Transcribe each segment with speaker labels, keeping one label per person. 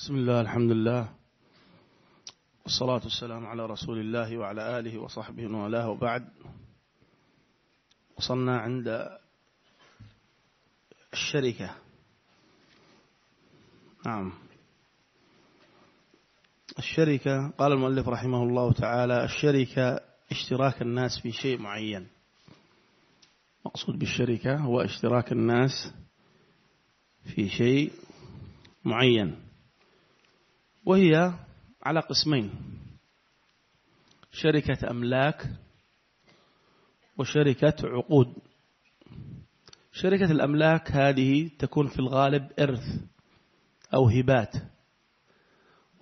Speaker 1: بسم الله الحمد لله. والصلاة والسلام على رسول الله وعلى آله وصحبه وله وبعد. وصلنا عند الشركة. نعم. الشركة قال المؤلف رحمه الله تعالى الشركة اشتراك الناس في شيء معين. مقصود بالشركة هو اشتراك الناس في شيء معين. وهي على قسمين. شركة أملاك وشركة عقود. شركة الأملاك هذه تكون في الغالب إرث أو هبات.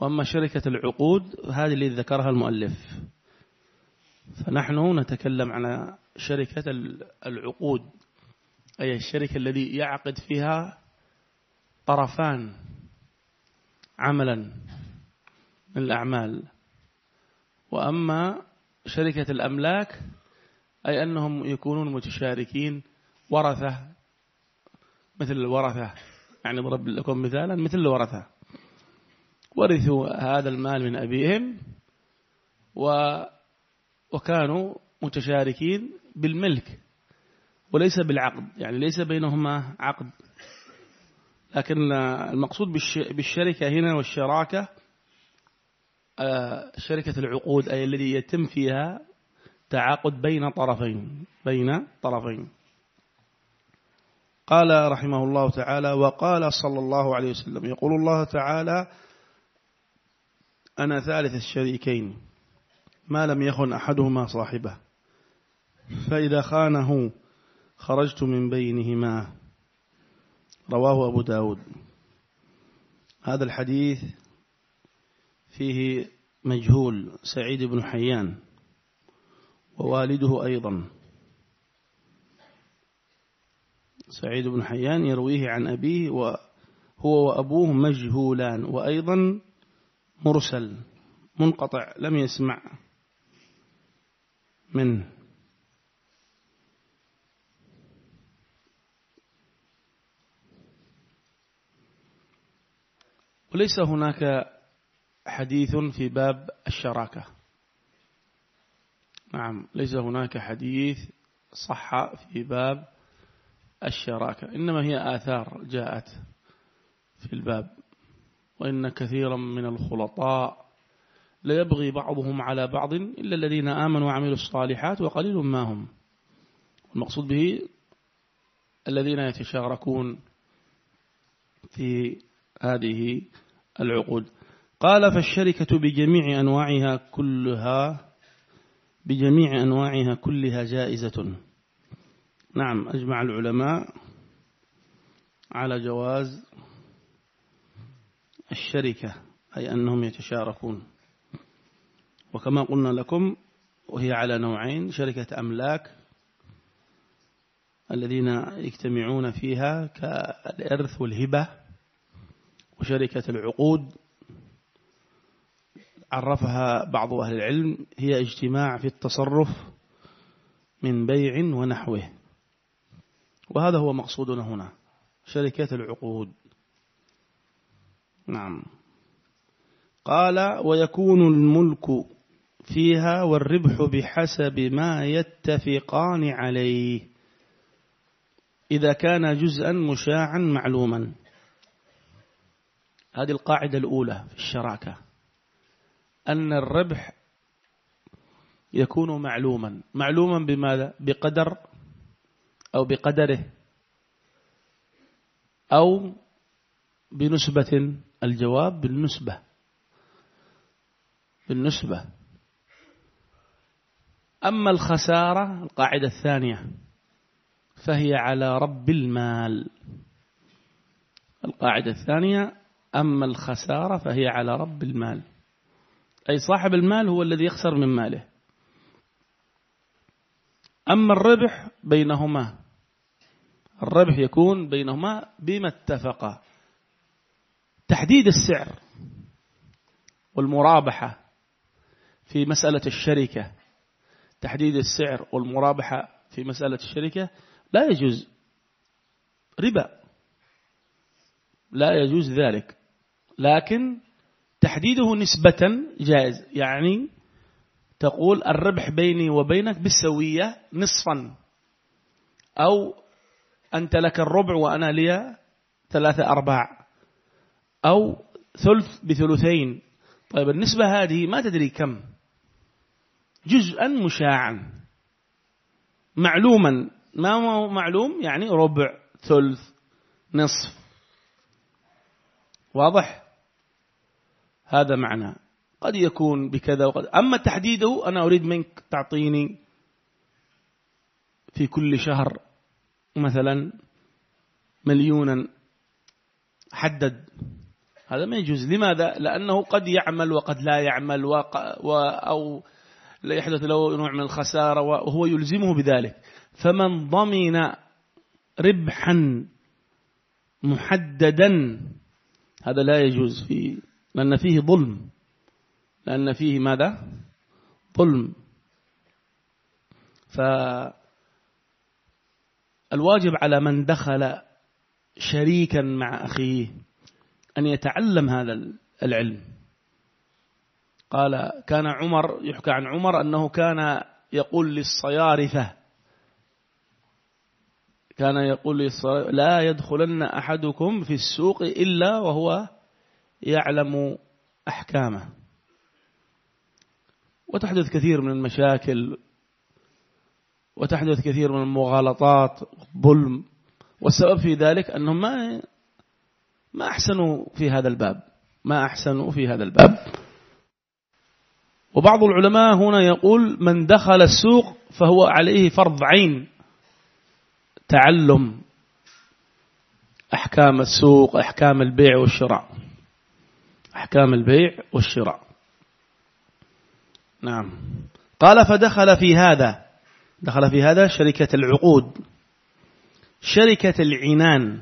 Speaker 1: وأما شركة العقود هذه اللي ذكرها المؤلف. فنحن نتكلم عن شركة العقود أي الشركة الذي يعقد فيها طرفان عملا. من الأعمال. وأما شركة الأملاك أي أنهم يكونون متشاركين ورثة مثل الورثة. يعني ضرب لكم مثالا مثل الورثة. ورثوا هذا المال من أبيهم و وكانوا متشاركين بالملك. وليس بالعقد. يعني ليس بينهما عقد. لكن المقصود بالشركة هنا والشراكة شركة العقود أي الذي يتم فيها تعاقد بين طرفين بين طرفين. قال رحمه الله تعالى وقال صلى الله عليه وسلم يقول الله تعالى أنا ثالث الشريكين ما لم يخن أحدهما صاحبه فإذا خانه خرجت من بينهما. رواه أبو داود. هذا الحديث فيه مجهول سعيد بن حيان ووالده أيضا. سعيد بن حيان يرويه عن أبيه وهو وأبوه مجهولان وأيضا مرسل منقطع لم يسمع منه. وليس هناك حديث في باب الشراكة. نعم ليس هناك حديث صح في باب الشراكة. إنما هي آثار جاءت في الباب وإن كثيرا من الخلطاء لا يبغي بعضهم على بعض إلا الذين آمنوا وعملوا الصالحات وقليل ما هم. المقصود به الذين يتشاركون في هذه العقود. قال فالشركة بجميع أنواعها كلها بجميع أنواعها كلها جائزة. نعم أجمع العلماء على جواز الشركة أي أنهم يتشاركون. وكما قلنا لكم وهي على نوعين شركة أملاك الذين يجتمعون فيها كالإرث والهبة وشركة العقود عرفها بعض أهل العلم هي اجتماع في التصرف من بيع ونحوه. وهذا هو مقصودنا هنا شركة العقود. نعم. قال ويكون الملك فيها والربح بحسب ما يتفقان عليه إذا كان جزءا مشاعا معلوما. هذه القاعدة الأولى في الشراكة. أن الربح يكون معلوما. معلوما بماذا؟ بقدر أو بقدره أو بنسبة الجواب بالنسبة. بالنسبة. أما الخسارة القاعدة الثانية فهي على رب المال. القاعدة الثانية أما الخسارة فهي على رب المال. أي صاحب المال هو الذي يخسر من ماله. أما الربح بينهما الربح يكون بينهما بما اتفقا تحديد السعر والمرابحة في مسألة الشركة. تحديد السعر والمرابحة في مسألة الشركة لا يجوز ربا. لا يجوز ذلك. لكن تحديده نسبة جائز. يعني تقول الربح بيني وبينك بالسوية نصفا. أو أنت لك الربع وأنا لي ثلاثة أرباع. أو ثلث بثلثين. طيب النسبة هذه ما تدري كم. جزءا مشاعا. معلوما. ما هو معلوم؟ يعني ربع ثلث نصف. واضح؟ هذا معنى. قد يكون بكذا وقد أما تحديده أنا أريد منك تعطيني في كل شهر مثلا مليونا حدد. هذا ما يجوز. لماذا؟ لأنه قد يعمل وقد لا يعمل وق... و... أو لا يحدث له نوع من الخسارة وهو يلزمه بذلك. فمن ضمن ربحا محددا هذا لا يجوز في لأن فيه ظلم. لأن فيه ماذا؟ ظلم. فالواجب على من دخل شريكا مع أخيه أن يتعلم هذا العلم. قال كان عمر يحكى عن عمر أنه كان يقول للصيارفة كان يقول لا يدخلن أحدكم في السوق إلا وهو يعلم أحكامه. وتحدث كثير من المشاكل وتحدث كثير من المغالطات والظلم. والسبب في ذلك أنهم ما ما أحسنوا في هذا الباب. ما أحسنوا في هذا الباب. وبعض العلماء هنا يقول من دخل السوق فهو عليه فرض عين. تعلم أحكام السوق أحكام البيع والشراء. أحكام البيع والشراء. نعم. قال فدخل في هذا دخل في هذا شركة العقود شركة العنان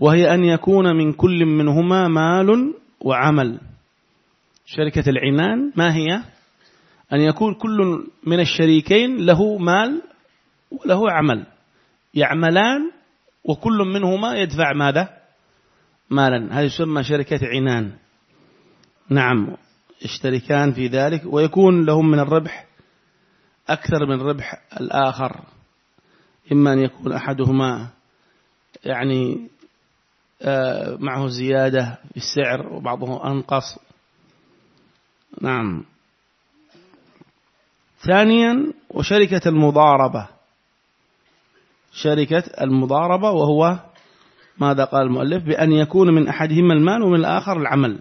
Speaker 1: وهي أن يكون من كل منهما مال وعمل. شركة العنان ما هي؟ أن يكون كل من الشريكين له مال وله عمل. يعملان وكل منهما يدفع ماذا؟ مالا. هذا يسمى شركة عنان. نعم يشتركان في ذلك ويكون لهم من الربح أكثر من ربح الآخر. إما أن يكون أحدهما يعني آه، معه زيادة في السعر وبعضه أنقص. نعم. ثانيا وشركة المضاربة. شركة المضاربة وهو ماذا قال المؤلف؟ بأن يكون من أحدهما المال ومن الآخر العمل.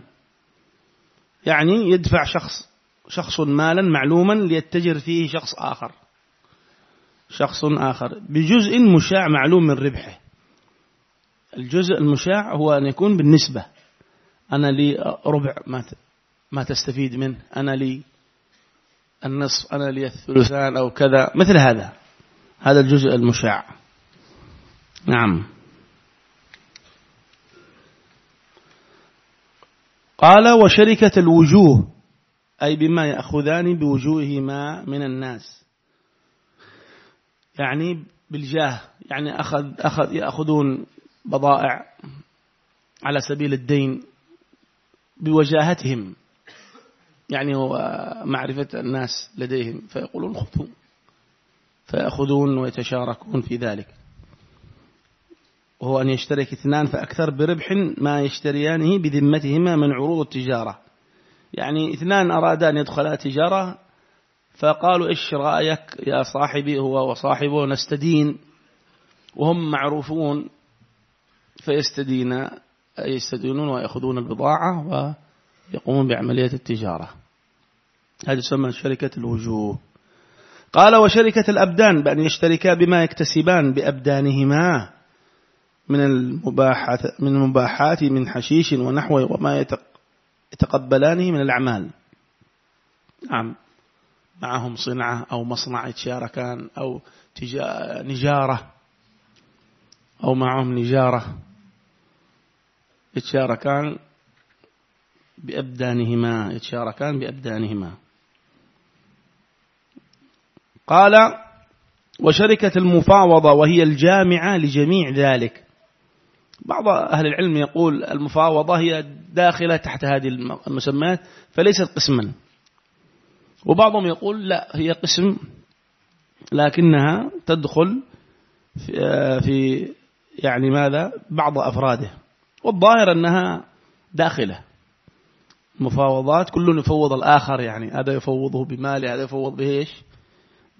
Speaker 1: يعني يدفع شخص شخص مالا معلوما ليتجر فيه شخص آخر. شخص آخر. بجزء مشاع معلوم من ربحه. الجزء المشاع هو أن يكون بالنسبة. أنا لي ربع ما تستفيد منه. أنا لي النصف. أنا لي الثلثان أو كذا. مثل هذا. هذا الجزء المشاع. نعم. قال وشركة الوجوه أي بما يأخذان بوجوههما من الناس. يعني بالجاه يعني أخذ أخذ يأخذون بضائع على سبيل الدين بوجاهتهم. يعني معرفة الناس لديهم فيقولون خذوا فيأخذون ويتشاركون في ذلك. وهو أن يشترك اثنان فأكثر بربح ما يشتريانه بذمتهما من عروض التجارة. يعني اثنان أرادا أن يدخلا تجارة فقالوا إيش رأيك يا صاحبي هو وصاحبه نستدين وهم معروفون فيستدين يستدينون ويأخذون البضاعة ويقومون بعملية التجارة. هذه تسمى شركة الوجوه. قال وشركة الأبدان بأن يشتركا بما يكتسبان بأبدانهما. من المباحات من المباحات من حشيش ونحوه وما يتقبلانه من الأعمال. نعم. معهم صنعة أو مصنع يتشاركان أو نجارة. أو معهم نجارة. يتشاركان بأبدانهما يتشاركان بأبدانهما. قال وشركة المفاوضة وهي الجامعة لجميع ذلك بعض أهل العلم يقول المفاوضة هي داخلة تحت هذه المسميات فليست قسما. وبعضهم يقول لا هي قسم لكنها تدخل في يعني ماذا؟ بعض أفراده. والظاهر أنها داخلة. مفاوضات كل يفوض الآخر يعني هذا يفوضه بماله هذا يفوض بإيش؟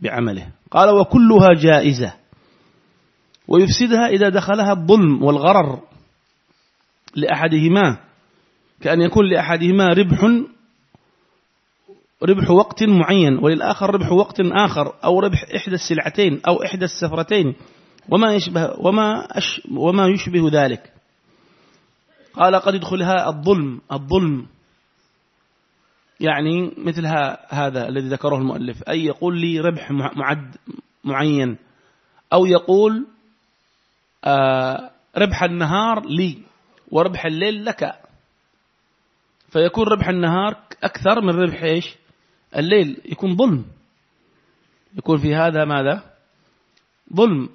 Speaker 1: بعمله. قال وكلها جائزة. ويفسدها إذا دخلها الظلم والغرر لأحدهما كأن يكون لأحدهما ربح ربح وقت معين وللآخر ربح وقت آخر أو ربح إحدى السلعتين أو إحدى السفرتين وما يشبه وما أش وما يشبه ذلك. قال قد يدخلها الظلم الظلم. يعني مثل هذا الذي ذكره المؤلف أي يقول لي ربح معد معين أو يقول ربح النهار لي وربح الليل لك. فيكون ربح النهار أكثر من ربح إيش؟ الليل. يكون ظلم. يكون في هذا ماذا؟ ظلم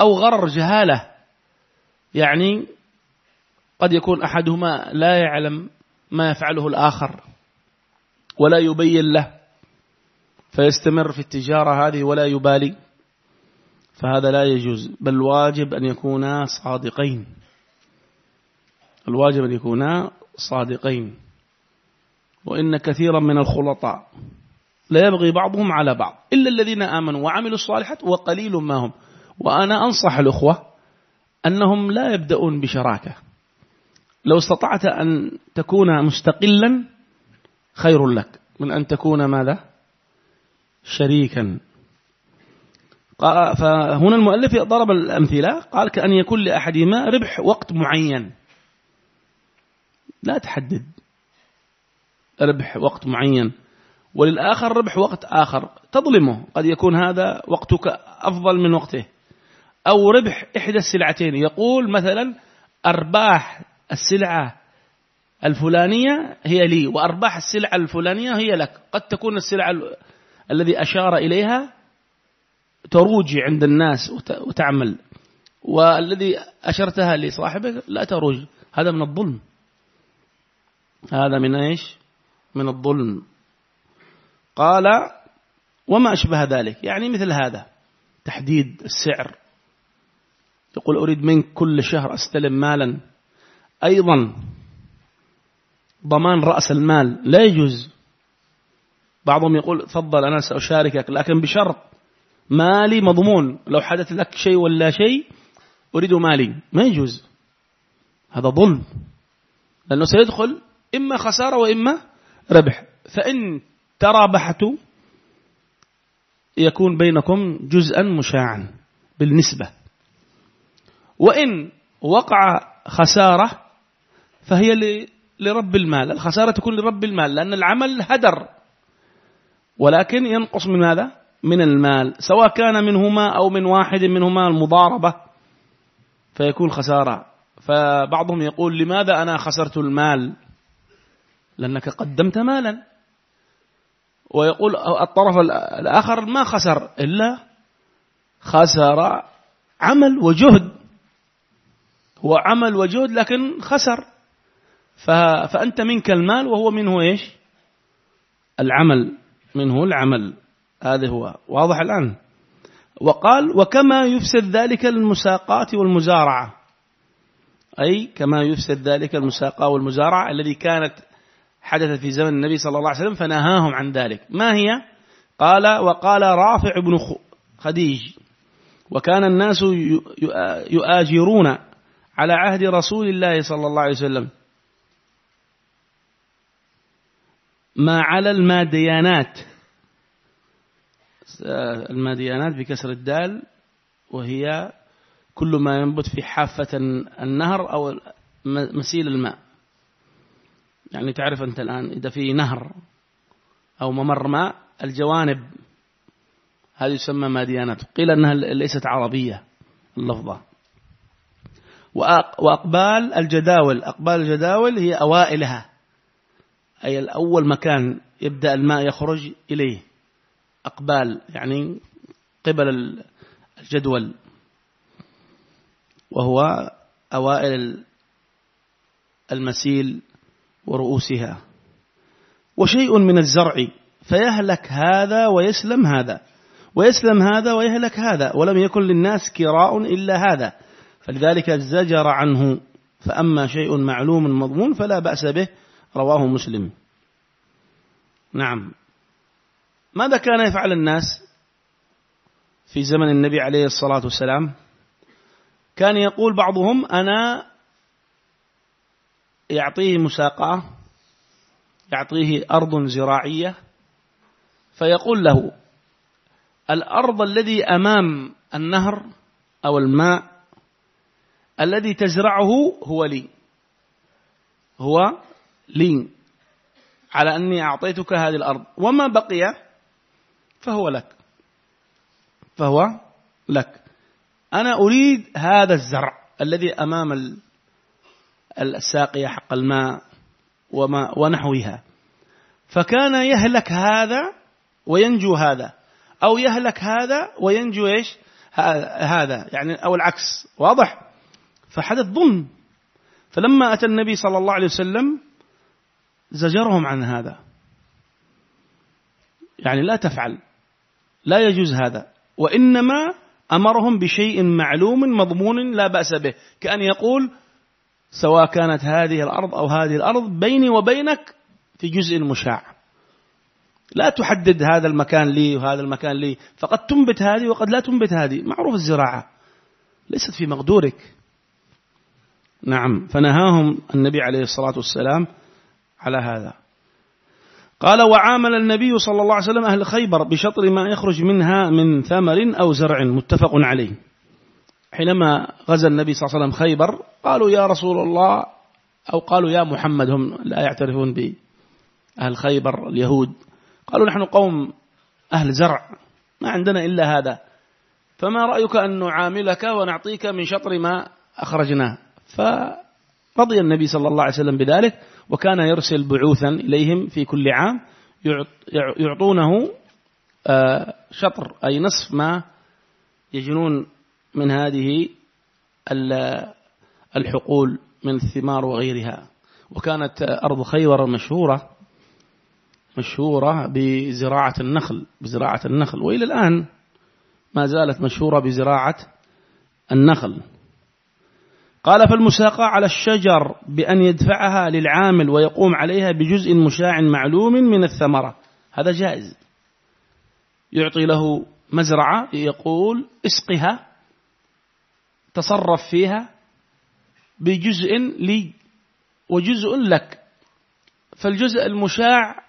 Speaker 1: أو غرر جهالة. يعني قد يكون أحدهما لا يعلم ما يفعله الآخر ولا يبين له. فيستمر في التجارة هذه ولا يبالي. فهذا لا يجوز بل واجب أن يكونا صادقين. الواجب أن يكونا صادقين. وإن كثيرا من الخلطاء لا يبغي بعضهم على بعض إلا الذين آمنوا وعملوا الصالحات وقليل ما هم. وأنا أنصح الأخوة أنهم لا يبدأون بشراكة. لو استطعت أن تكون مستقلا خير لك. من أن تكون ماذا؟ شريكا. فهنا المؤلف ضرب الأمثلة قال كأن يكون لأحدهما ربح وقت معين. لا تحدد. ربح وقت معين. وللآخر ربح وقت آخر. تظلمه. قد يكون هذا وقتك أفضل من وقته. أو ربح إحدى السلعتين. يقول مثلا أرباح السلعة الفلانية هي لي وأرباح السلعة الفلانية هي لك. قد تكون السلعة الذي أشار إليها تروج عند الناس وتعمل. والذي أشرتها لصاحبك لا تروج. هذا من الظلم. هذا من إيش؟ من الظلم. قال وما أشبه ذلك. يعني مثل هذا. تحديد السعر. يقول أريد منك كل شهر أستلم مالا. أيضا ضمان رأس المال لا يجوز. بعضهم يقول تفضل أنا سأشاركك. لكن بشرط مالي مضمون. لو حدث لك شيء ولا شيء أريد مالي. ما يجوز. هذا ظلم. لأنه سيدخل إما خسارة وإما ربح. فإن ترابحت يكون بينكم جزءا مشاعا بالنسبة. وإن وقع خسارة فهي لرب المال. الخسارة تكون لرب المال لأن العمل هدر. ولكن ينقص من ماذا؟ من المال سواء كان منهما أو من واحد منهما المضاربة فيكون خسارة. فبعضهم يقول لماذا أنا خسرت المال؟ لأنك قدمت مالا. ويقول الطرف الآخر ما خسر إلا خسر عمل وجهد. هو عمل وجهد لكن خسر. فأنت منك المال وهو منه إيش؟ العمل منه العمل. هذا هو. واضح الآن. وقال وكما يفسد ذلك المساقات والمزارعة. أي كما يفسد ذلك المساقات والمزارعة الذي كانت حدث في زمن النبي صلى الله عليه وسلم فنهاهم عن ذلك. ما هي؟ قال وقال رافع بن خديج. وكان الناس يؤاجرون على عهد رسول الله صلى الله عليه وسلم. ما على الماديانات. الماديانات بكسر الدال وهي كل ما ينبت في حافة النهر أو مسيل الماء. يعني تعرف أنت الآن إذا في نهر أو ممر ماء الجوانب هذه يسمى ماديانات قيل أنها ليست عربية اللفظة. وأقبال الجداول أقبال الجداول هي أوائلها أي الأول مكان يبدأ الماء يخرج إليه. أقبال يعني قبل الجدول وهو أوائل المسيل ورؤوسها. وشيء من الزرع فيهلك هذا ويسلم هذا ويسلم هذا ويهلك هذا ولم يكن للناس كراء إلا هذا. فلذلك زجر عنه فأما شيء معلوم مضمون فلا بأس به رواه مسلم. نعم. ماذا كان يفعل الناس في زمن النبي عليه الصلاة والسلام؟ كان يقول بعضهم أنا يعطيه مساقة يعطيه أرض زراعية فيقول له الأرض الذي أمام النهر أو الماء الذي تزرعه هو لي. هو لي. على أني أعطيتك هذه الأرض. وما بقي؟ فهو لك. فهو لك. أنا أريد هذا الزرع الذي أمام الساقية حق الماء وما ونحوها. فكان يهلك هذا وينجو هذا. أو يهلك هذا وينجو إيش؟ هذا. يعني أو العكس. واضح؟ فحدث ظلم. فلما أتى النبي صلى الله عليه وسلم زجرهم عن هذا. يعني لا تفعل. لا يجوز هذا. وإنما أمرهم بشيء معلوم مضمون لا بأس به كأن يقول سواء كانت هذه الأرض أو هذه الأرض بيني وبينك في جزء مشاع. لا تحدد هذا المكان لي وهذا المكان لي فقد تنبت هذه وقد لا تنبت هذه. معروف الزراعة. ليست في مقدورك. نعم فنهاهم النبي عليه الصلاة والسلام على هذا. قال وعامل النبي صلى الله عليه وسلم أهل خيبر بشطر ما يخرج منها من ثمر أو زرع متفق عليه. حينما غزا النبي صلى الله عليه وسلم خيبر قالوا يا رسول الله أو قالوا يا محمد هم لا يعترفون بأهل خيبر اليهود. قالوا نحن قوم أهل زرع ما عندنا إلا هذا فما رأيك أن نعاملك ونعطيك من شطر ما أخرجناه؟ فرضي النبي صلى الله عليه وسلم بذلك وكان يرسل بعوثا إليهم في كل عام يعطونه آه، شطر أي نصف ما يجنون من هذه الحقول من الثمار وغيرها. وكانت أرض خيبر مشهورة مشهورة بزراعة النخل بزراعة النخل. وإلى الآن ما زالت مشهورة بزراعة النخل. قال فالمساقى على الشجر بأن يدفعها للعامل ويقوم عليها بجزء مشاع معلوم من الثمرة. هذا جائز. يعطي له مزرعة يقول اسقها تصرف فيها بجزء لي وجزء لك. فالجزء المشاع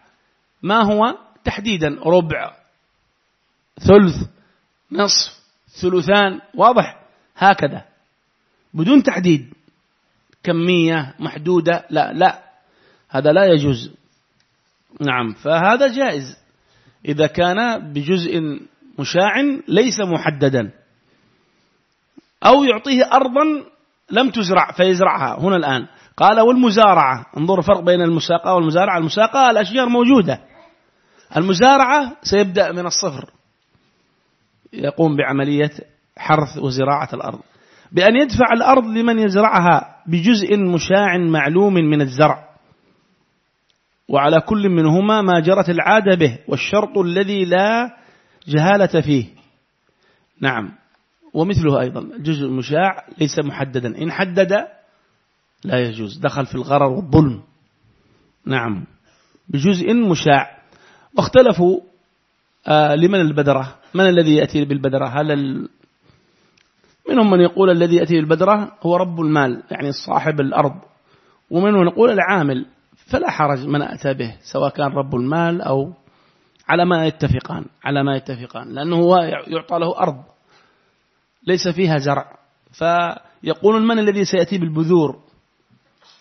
Speaker 1: ما هو؟ تحديدا ربع ثلث نصف ثلثان واضح؟ هكذا. بدون تحديد. كمية محدودة لا لا. هذا لا يجوز. نعم فهذا جائز. إذا كان بجزء مشاع ليس محددا. أو يعطيه أرضا لم تزرع فيزرعها. هنا الآن. قال والمزارعة. انظر الفرق بين المساقة والمزارعة. المساقة الأشجار موجودة. المزارعة سيبدأ من الصفر. يقوم بعملية حرث وزراعة الأرض. بأن يدفع الأرض لمن يزرعها بجزء مشاع معلوم من الزرع. وعلى كل منهما ما جرت العادة به والشرط الذي لا جهالة فيه. نعم. ومثله أيضا. الجزء المشاع ليس محددا. إن حدد لا يجوز. دخل في الغرر والظلم. نعم. بجزء مشاع. واختلفوا آه لمن البدرة من الذي يأتي بالبدرة هل منهم من يقول الذي يأتي بالبدرة هو رب المال يعني صاحب الأرض. ومنهم يقول العامل فلا حرج من أتى به سواء كان رب المال أو على ما يتفقان على ما يتفقان لأنه هو يعطى له أرض ليس فيها زرع. فيقولون من الذي سيأتي بالبذور؟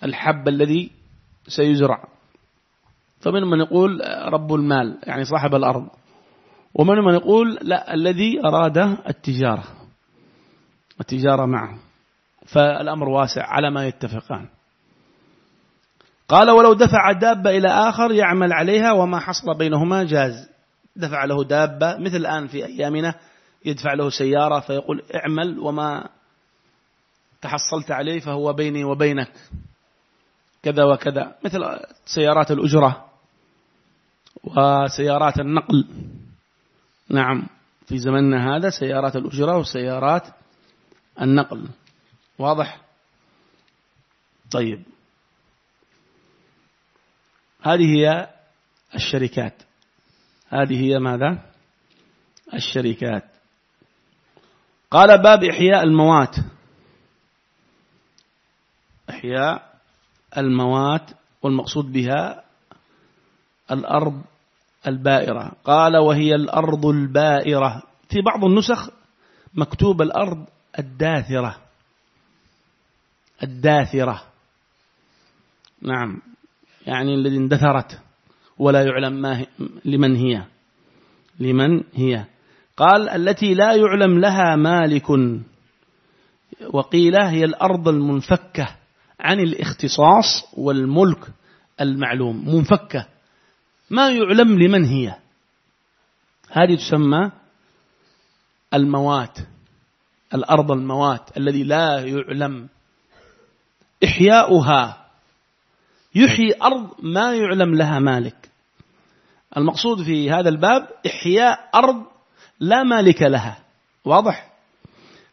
Speaker 1: الحب الذي سيزرع. فمن من يقول رب المال يعني صاحب الأرض. ومن من يقول لا الذي أراد التجارة. التجارة معه. فالأمر واسع على ما يتفقان. قال ولو دفع دابة إلى آخر يعمل عليها وما حصل بينهما جاز. دفع له دابة مثل الآن في أيامنا يدفع له سيارة فيقول اعمل وما تحصلت عليه فهو بيني وبينك. كذا وكذا مثل سيارات الأجرة وسيارات النقل. نعم في زمننا هذا سيارات الأجرة وسيارات النقل. واضح؟ طيب. هذه هي الشركات. هذه هي ماذا؟ الشركات. قال باب إحياء الموات. إحياء الموات والمقصود بها الأرض البائرة. قال وهي الأرض البائرة. في بعض النسخ مكتوب الأرض الداثرة. الداثرة. نعم. يعني الذي اندثرت. ولا يعلم ما هي لمن هي. لمن هي. قال التي لا يعلم لها مالك. وقيل هي الأرض المنفكة عن الاختصاص والملك المعلوم. منفكة. ما يعلم لمن هي. هذه تسمى الموات. الأرض الموات الذي لا يعلم. إحياؤها. يحيي أرض ما يعلم لها مالك. المقصود في هذا الباب إحياء أرض لا مالك لها. واضح؟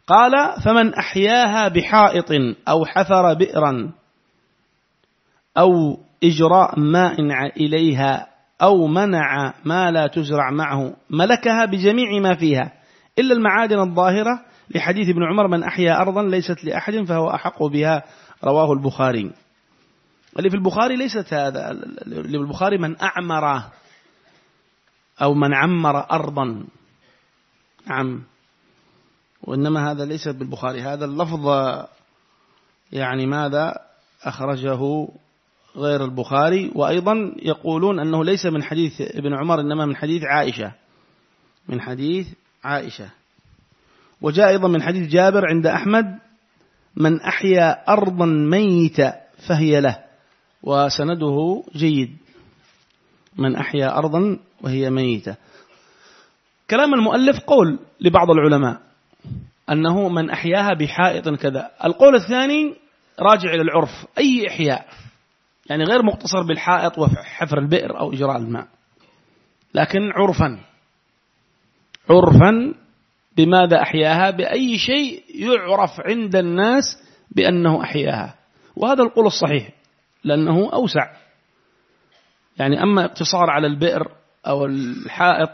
Speaker 1: قال فمن أحياها بحائط أو حفر بئرا أو إجراء ماء إليها أو منع ما لا تزرع معه ملكها بجميع ما فيها إلا المعادن الظاهرة لحديث ابن عمر من أحيا أرضا ليست لأحد فهو أحق بها. رواه البخاري. اللي في البخاري ليست هذا اللي في البخاري من أعمر أو من عمر أرضا. نعم. وإنما هذا ليس بالبخاري. هذا اللفظ يعني ماذا؟ أخرجه غير البخاري. وأيضا يقولون أنه ليس من حديث ابن عمر إنما من حديث عائشة. من حديث عائشة. وجاء أيضا من حديث جابر عند أحمد من أحيا أرضا ميتة فهي له. وسنده جيد من أحيا أرضا وهي ميتة. كلام المؤلف قول لبعض العلماء أنه من أحياها بحائط كذا. القول الثاني راجع إلى العرف أي إحياء يعني غير مقتصر بالحائط وحفر البئر أو إجراء الماء لكن عرفا عرفا بماذا أحياها؟ بأي شيء يعرف عند الناس بأنه أحياها. وهذا القول الصحيح لأنه أوسع. يعني أما اقتصار على البئر أو الحائط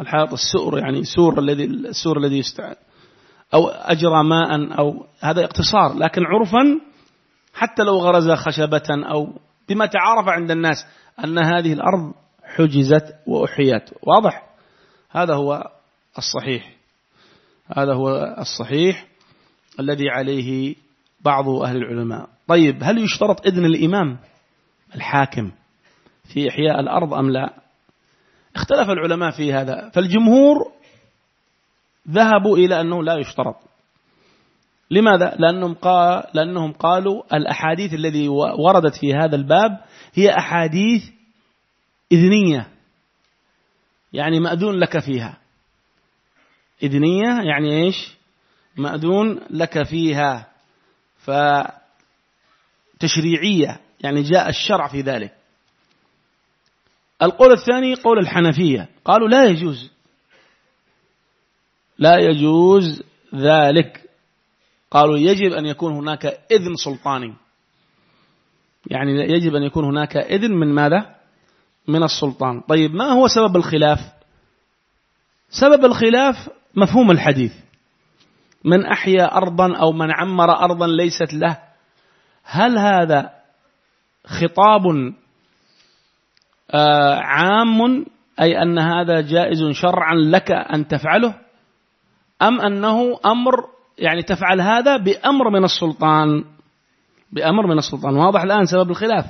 Speaker 1: الحائط السؤر يعني سور الذي السور الذي يستعد أو أجرى ماء أو هذا اقتصار. لكن عرفا حتى لو غرز خشبة أو بما تعارف عند الناس أن هذه الأرض حجزت وأحيت. واضح؟ هذا هو الصحيح. هذا هو الصحيح الذي عليه بعض أهل العلماء. طيب هل يشترط إذن الإمام الحاكم في إحياء الأرض أم لا؟ اختلف العلماء في هذا. فالجمهور ذهبوا إلى أنه لا يشترط. لماذا؟ لأنهم, قال لأنهم قالوا الأحاديث الذي وردت في هذا الباب هي أحاديث إذنية. يعني مأذون لك فيها. إذنية يعني إيش؟ مأذون لك فيها. فتشريعية يعني جاء الشرع في ذلك. القول الثاني قول الحنفية. قالوا لا يجوز. لا يجوز ذلك. قالوا يجب أن يكون هناك إذن سلطاني. يعني يجب أن يكون هناك إذن من ماذا؟ من السلطان. طيب ما هو سبب الخلاف؟ سبب الخلاف مفهوم الحديث. من أحيا أرضا أو من عمر أرضا ليست له. هل هذا خطاب آه، عام أي أن هذا جائز شرعا لك أن تفعله؟ أم أنه أمر يعني تفعل هذا بأمر من السلطان بأمر من السلطان. واضح الآن سبب الخلاف.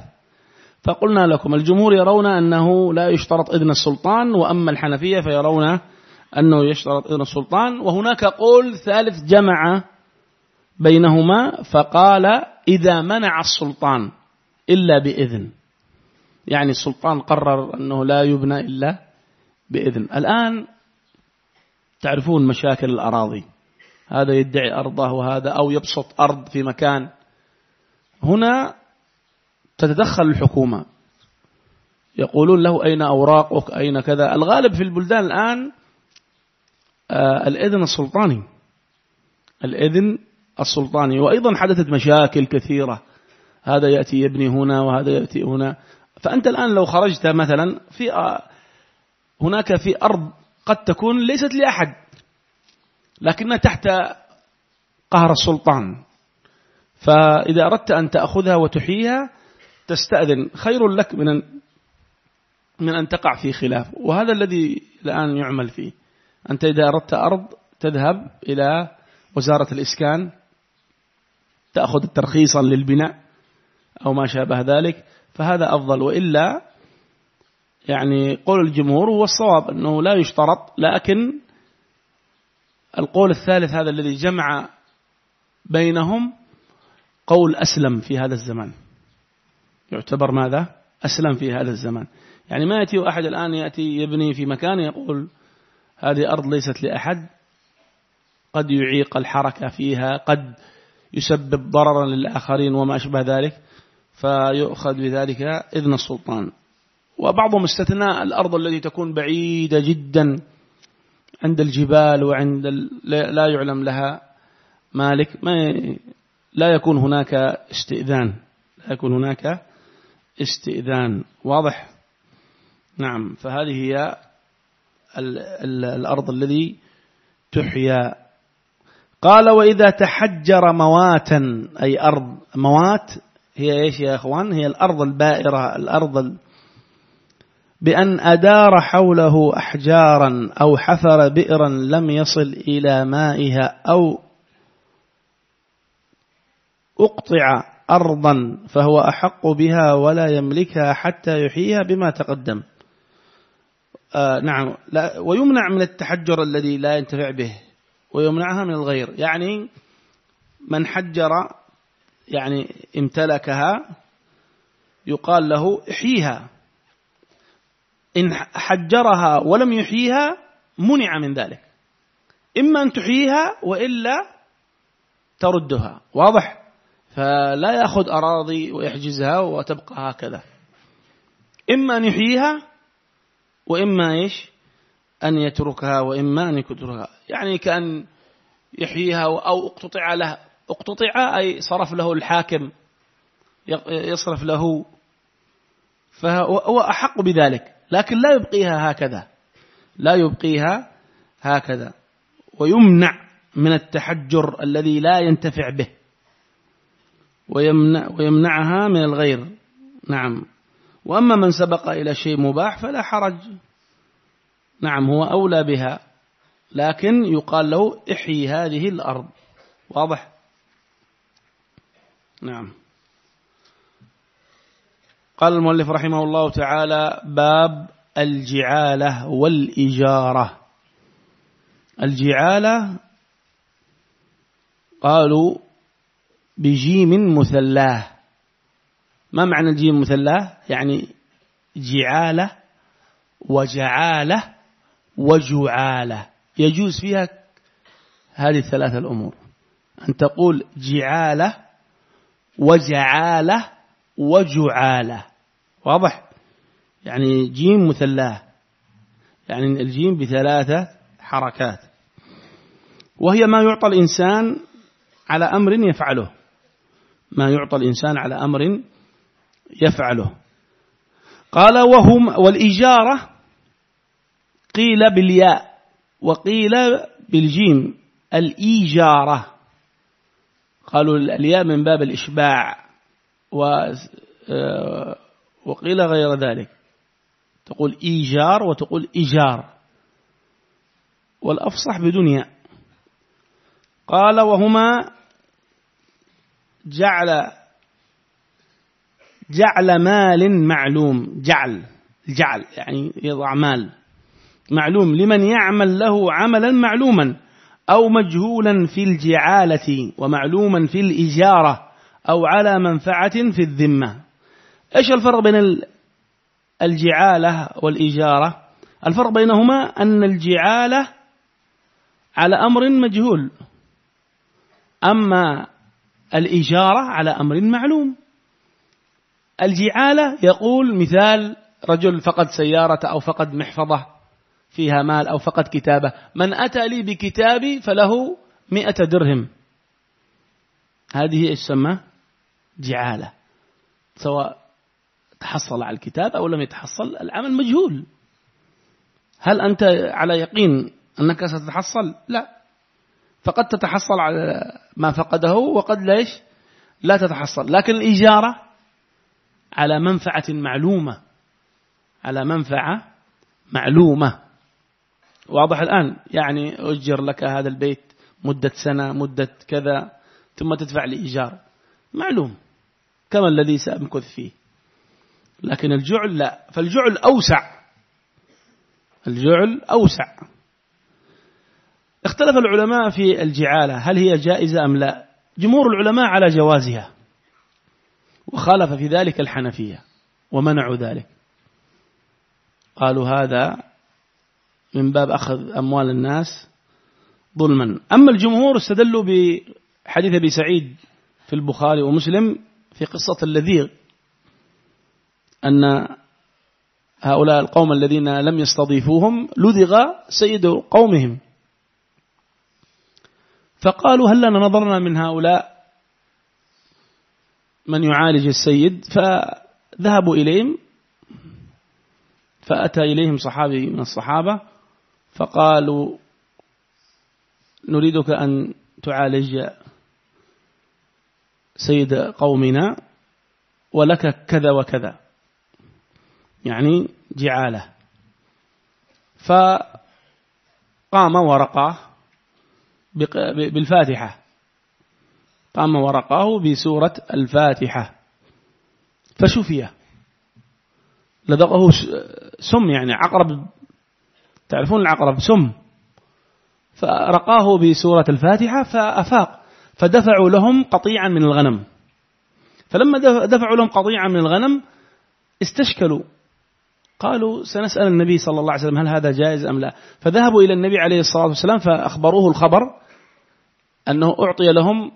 Speaker 1: فقلنا لكم الجمهور يرون أنه لا يشترط إذن السلطان وأما الحنفية فيرون أنه يشترط إذن السلطان وهناك قول ثالث جمع بينهما فقال إذا منع السلطان إلا بإذن. يعني السلطان قرر أنه لا يبنى إلا بإذن. الآن تعرفون مشاكل الأراضي. هذا يدعي أرضه وهذا أو يبسط أرض في مكان. هنا تتدخل الحكومة. يقولون له أين أوراقك؟ أين كذا؟ الغالب في البلدان الآن الإذن السلطاني. الإذن السلطاني. وأيضا حدثت مشاكل كثيرة. هذا يأتي يبني هنا وهذا يأتي هنا. فأنت الآن لو خرجت مثلا في آه، هناك في أرض قد تكون ليست لأحد لكنها تحت قهر السلطان. فإذا أردت أن تأخذها وتحييها تستأذن. خير لك من من أن تقع في خلاف. وهذا الذي الآن يعمل فيه. أنت إذا أردت أرض تذهب إلى وزارة الإسكان تأخذ ترخيصا للبناء أو ما شابه ذلك فهذا أفضل. وإلا يعني قول الجمهور هو الصواب أنه لا يشترط لكن القول الثالث هذا الذي جمع بينهم قول أسلم في هذا الزمان. يعتبر ماذا؟ أسلم في هذا الزمان. يعني ما يأتي أحد الآن يأتي يبني في مكان يقول هذه أرض ليست لأحد. قد يعيق الحركة فيها قد يسبب ضررا للآخرين وما أشبه ذلك فيؤخذ بذلك إذن السلطان. وبعضهم استثناء الأرض التي تكون بعيدة جدا عند الجبال وعند لا يعلم لها مالك. ما لا يكون هناك استئذان. لا يكون هناك استئذان. واضح؟ نعم. فهذه هي الأرض الذي تحيا. قال وإذا تحجر مواتا أي أرض موات هي إيش يا أخوان؟ هي الأرض البائرة الأرض بأن أدار حوله أحجارا أو حفر بئرا لم يصل إلى مائها أو أقطع أرضا فهو أحق بها ولا يملكها حتى يحييها بما تقدم. آه نعم. لا ويمنع من التحجر الذي لا ينتفع به ويمنعها من الغير. يعني من حجر يعني امتلكها يقال له احييها. إن حجرها ولم يحييها منع من ذلك. إما أن تحييها وإلا تردها. واضح؟ فلا يأخذ أراضي ويحجزها وتبقى هكذا. إما أن يحييها وإما إيش؟ أن يتركها وإما أن يتركها يعني كأن يحييها أو اقتطع له اقتطع أي صرف له الحاكم. يصرف له. فهو أحق بذلك. لكن لا يبقيها هكذا. لا يبقيها هكذا. ويمنع من التحجر الذي لا ينتفع به. ويمنع ويمنعها من الغير. نعم. وأما من سبق إلى شيء مباح فلا حرج. نعم هو أولى بها لكن يقال له إحيي هذه الأرض. واضح؟ نعم. قال المؤلف رحمه الله تعالى باب الجعالة والإجارة. الجعالة قالوا بجيم مثلاه. ما معنى الجيم مثلاه يعني جعالة وجعالة وجعالة. يجوز فيها هذه الثلاثة الأمور. أن تقول جعالة وجعالة وجعالة. واضح؟ يعني جيم مثلاه يعني الجيم بثلاثة حركات. وهي ما يعطى الإنسان على أمر يفعله. ما يعطى الإنسان على أمر يفعله. قال وهم والإجارة قيل بالياء وقيل بالجيم الإيجارة. قالوا الياء من باب الإشباع آه، وقيل غير ذلك. تقول إيجار وتقول إيجار والأفصح بدنيا قال وهما جعل جعل مال معلوم. جعل جعل يعني يضع مال معلوم. لمن يعمل له عملا معلوما أو مجهولا في الجعالة ومعلوما في الإجارة أو على منفعة في الذمة. إيش الفرق بين الجعالة والإجارة؟ الفرق بينهما أن الجعالة على أمر مجهول أما الإجارة على أمر معلوم. الجعالة يقول مثال رجل فقد سيارة أو فقد محفظة فيها مال أو فقد كتابة. من أتى لي بكتابي فله مئة درهم. هذه إيش جعالة. سواء تحصل على الكتاب أو لم يتحصل العمل مجهول. هل أنت على يقين أنك ستتحصل؟ لا. فقد تتحصل على ما فقده وقد ليش؟ لا تتحصل. لكن الإجارة على منفعة معلومة. على منفعة معلومة. واضح الآن يعني أجر لك هذا البيت مدة سنة مدة كذا ثم تدفع لإيجار. معلوم. كما الذي سأمكث فيه. لكن الجعل لا. فالجعل أوسع. الجعل أوسع. اختلف العلماء في الجعالة. هل هي جائزة أم لا؟ جمهور العلماء على جوازها. وخالف في ذلك الحنفية ومنعوا ذلك. قالوا هذا من باب أخذ أموال الناس ظلما. أما الجمهور استدلوا بحديث أبي سعيد في البخاري ومسلم في قصة اللذيغ أن هؤلاء القوم الذين لم يستضيفوهم لذغ سيد قومهم. فقالوا هل لنا نظرنا من هؤلاء؟ من يعالج السيد فذهبوا إليهم فأتى إليهم صحابي من الصحابة فقالوا نريدك أن تعالج سيد قومنا ولك كذا وكذا يعني جعالة. فقام ورقاه بالفاتحة. قام ورقاه بسورة الفاتحة. فشفي لدغه سم يعني عقرب تعرفون العقرب؟ سم. فرقاه بسورة الفاتحة فأفاق. فدفعوا لهم قطيعا من الغنم. فلما دفعوا لهم قطيعا من الغنم استشكلوا. قالوا سنسأل النبي صلى الله عليه وسلم هل هذا جائز أم لا. فذهبوا إلى النبي عليه الصلاة والسلام فأخبروه الخبر أنه أعطي لهم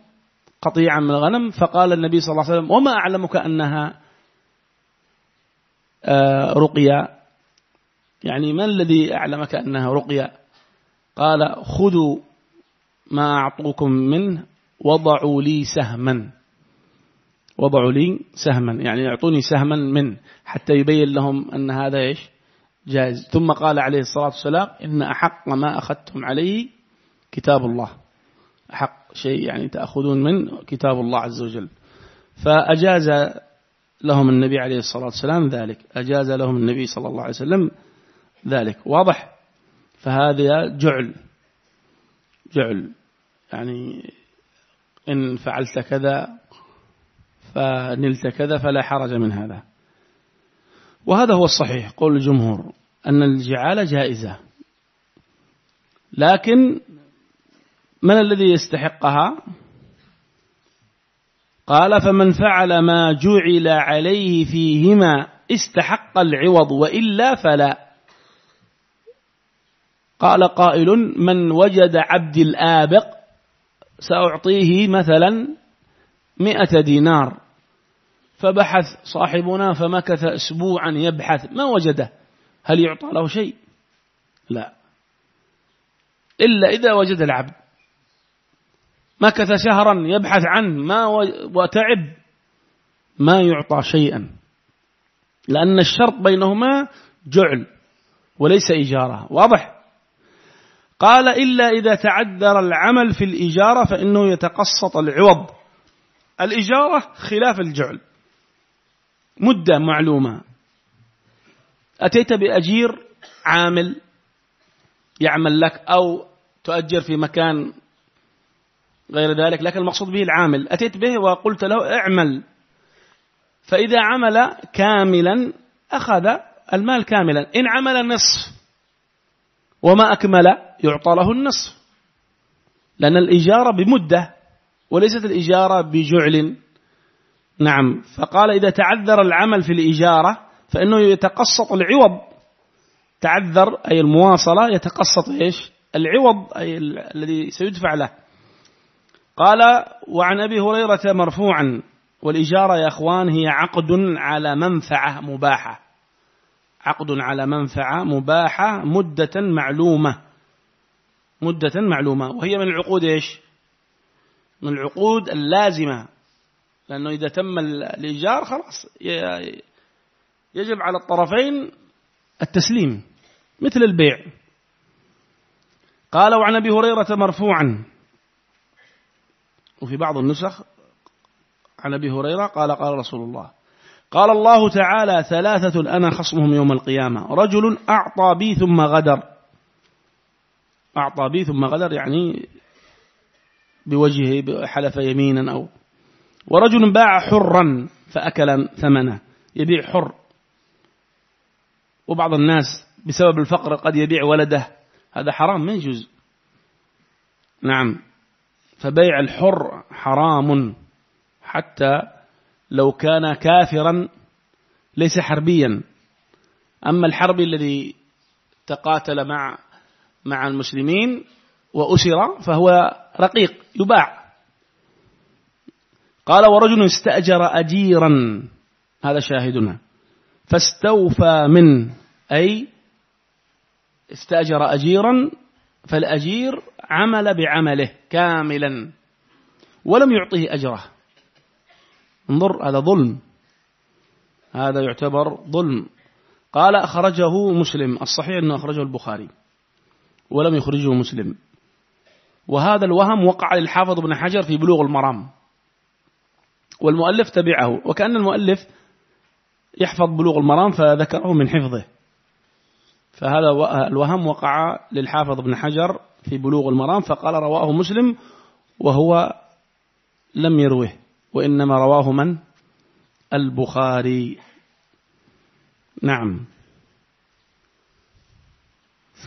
Speaker 1: قطيعا من الغنم فقال النبي صلى الله عليه وسلم وما أعلمك أنها آه، رقية؟ يعني ما الذي أعلمك أنها رقية؟ قال خذوا ما أعطوكم منه وضعوا لي سهما. وضعوا لي سهما يعني يعطوني سهما من حتى يبين لهم أن هذا إيش؟ جائز. ثم قال عليه الصلاة والسلام إن أحق ما أخذتم عليه كتاب الله. أحق شيء يعني تأخذون من كتاب الله عز وجل. فأجاز لهم النبي عليه الصلاة والسلام ذلك. أجاز لهم النبي صلى الله عليه وسلم ذلك. واضح؟ فهذا جعل جعل. يعني إن فعلت كذا فنلت كذا فلا حرج من هذا. وهذا هو الصحيح قول الجمهور أن الجعالة جائزة. لكن من الذي يستحقها؟ قال فمن فعل ما جعل عليه فيهما استحق العوض وإلا فلا. قال قائل من وجد عبد الآبق سأعطيه مثلا مئة دينار. فبحث صاحبنا فمكث أسبوعا يبحث ما وجده؟ هل يعطى له شيء؟ لا. إلا إذا وجد العبد. مكث شهرا يبحث عنه ما وتعب ما يعطى شيئا. لأن الشرط بينهما جعل وليس إجارة واضح؟ قال إلا إذا تعذر العمل في الإجارة فإنه يتقسط العوض. الإجارة خلاف الجعل. مدة معلومة. أتيت بأجير عامل يعمل لك أو تؤجر في مكان غير ذلك لكن المقصود به العامل. أتيت به وقلت له اعمل. فإذا عمل كاملا أخذ المال كاملا. إن عمل نصف وما أكمل يعطى له النصف. لأن الإجارة بمدة وليست الإجارة بجعل. نعم. فقال إذا تعذر العمل في الإجارة فإنه يتقسط العوض. تعذر أي المواصلة يتقسط إيش؟ العوض أي الذي سيدفع له. قال وعن أبي هريرة مرفوعا والإجارة يا أخوان هي عقد على منفعة مباحة. عقد على منفعة مباحة مدة معلومة. مدة معلومة. وهي من العقود إيش؟ من العقود اللازمة. لأنه إذا تم الإيجار خلاص يجب على الطرفين التسليم مثل البيع. قال وعن أبي هريرة مرفوعا وفي بعض النسخ عن أبي هريرة قال قال رسول الله قال الله تعالى ثلاثة أنا خصمهم يوم القيامة رجل أعطى بي ثم غدر أعطى بي ثم غدر يعني بوجهه حلف يمينا أو ورجل باع حرا فأكل ثمنه يبيع حر وبعض الناس بسبب الفقر قد يبيع ولده هذا حرام ما يجوز نعم فبيع الحر حرام حتى لو كان كافرا ليس حربيا. أما الحربي الذي تقاتل مع مع المسلمين وأسر فهو رقيق يباع. قال ورجل استأجر أجيرا هذا شاهدنا. فاستوفى منه أي استأجر أجيرا فالأجير عمل بعمله كاملا ولم يعطيه أجره. انظر هذا ظلم. هذا يعتبر ظلم. قال أخرجه مسلم. الصحيح أنه أخرجه البخاري ولم يخرجه مسلم. وهذا الوهم وقع للحافظ ابن حجر في بلوغ المرام. والمؤلف تبعه وكأن المؤلف يحفظ بلوغ المرام فذكره من حفظه. فهذا الوهم وقع للحافظ ابن حجر في بلوغ المرام فقال رواه مسلم وهو لم يروه وإنما رواه من؟ البخاري. نعم.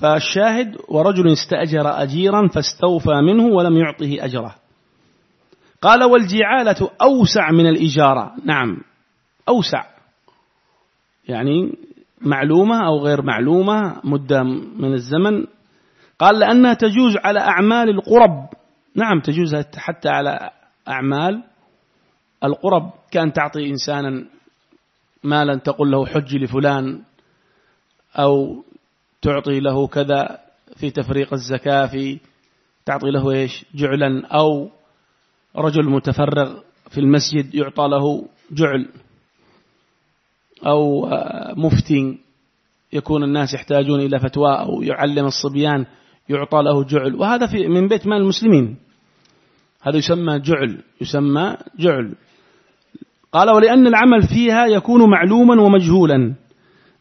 Speaker 1: فالشاهد ورجل استأجر أجيرا فاستوفى منه ولم يعطه أجره. قال والجعالة أوسع من الإجارة. نعم. أوسع. يعني معلومة أو غير معلومة مدة من الزمن قال لأنها تجوز على أعمال القرب. نعم تجوز حتى على أعمال القرب. كان تعطي إنسانا مالا تقول له حج لفلان أو تعطي له كذا في تفريق الزكاة في تعطي له إيش؟ جعلا أو رجل متفرغ في المسجد يعطى له جعل أو مفتي. يكون الناس يحتاجون إلى فتوى أو يعلم الصبيان. يعطى له جعل. وهذا في من بيت مال المسلمين. هذا يسمى جعل يسمى جعل. قال ولأن العمل فيها يكون معلوما ومجهولا.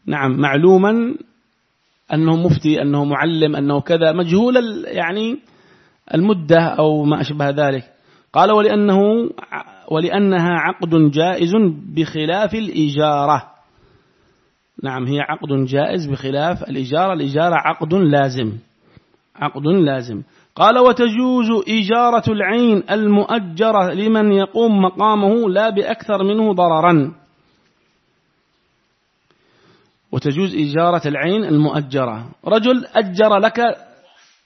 Speaker 1: نعم معلوما أنه مفتي أنه معلم أنه كذا. مجهول يعني المدة أو ما أشبه ذلك. قال ولأنه ولأنها عقد جائز بخلاف الإجارة. نعم هي عقد جائز بخلاف الإجارة. الإجارة عقد لازم. عقد لازم. قال وتجوز إجارة العين المؤجرة لمن يقوم مقامه لا بأكثر منه ضررا. وتجوز إجارة العين المؤجرة. رجل أجر لك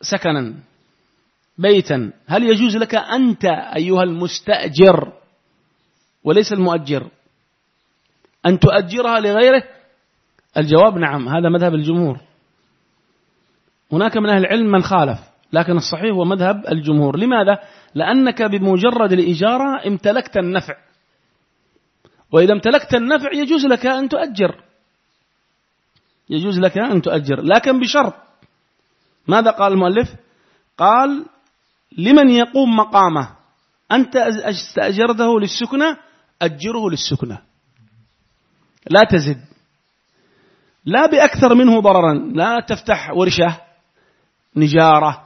Speaker 1: سكنا بيتا. هل يجوز لك أنت أيها المستأجر وليس المؤجر أن تؤجرها لغيره؟ الجواب نعم هذا مذهب الجمهور. هناك من أهل العلم من خالف لكن الصحيح هو مذهب الجمهور. لماذا؟ لأنك بمجرد الإجارة امتلكت النفع. وإذا امتلكت النفع يجوز لك أن تؤجر. يجوز لك أن تؤجر لكن بشرط. ماذا قال المؤلف؟ قال لمن يقوم مقامه أنت أستأجرته للسكنة أجره للسكنة. لا تزد. لا بأكثر منه ضررا لا تفتح ورشة. نجارة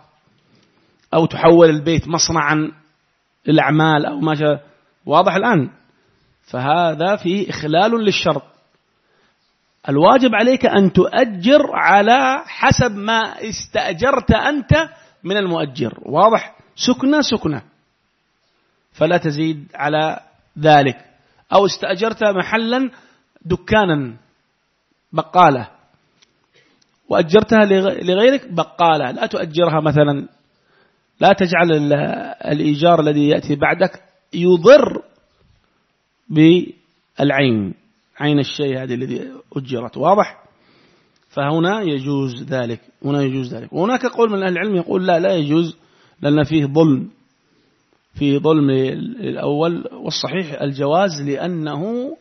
Speaker 1: أو تحول البيت مصنعا للأعمال أو ما شاء واضح الآن. فهذا فيه إخلال للشرط. الواجب عليك أن تؤجر على حسب ما استأجرت أنت من المؤجر. واضح؟ سكنة سكنة. فلا تزيد على ذلك. أو استأجرت محلا دكانا بقالة. وأجرتها لغيرك؟ بقالة. لا تؤجرها مثلا. لا تجعل الإيجار الذي يأتي بعدك يضر بالعين. عين الشيء هذه الذي أجرت. واضح؟ فهنا يجوز ذلك. هنا يجوز ذلك. وهناك قول من أهل العلم يقول لا لا يجوز لأن فيه ظلم. في ظلم الأول والصحيح الجواز لأنه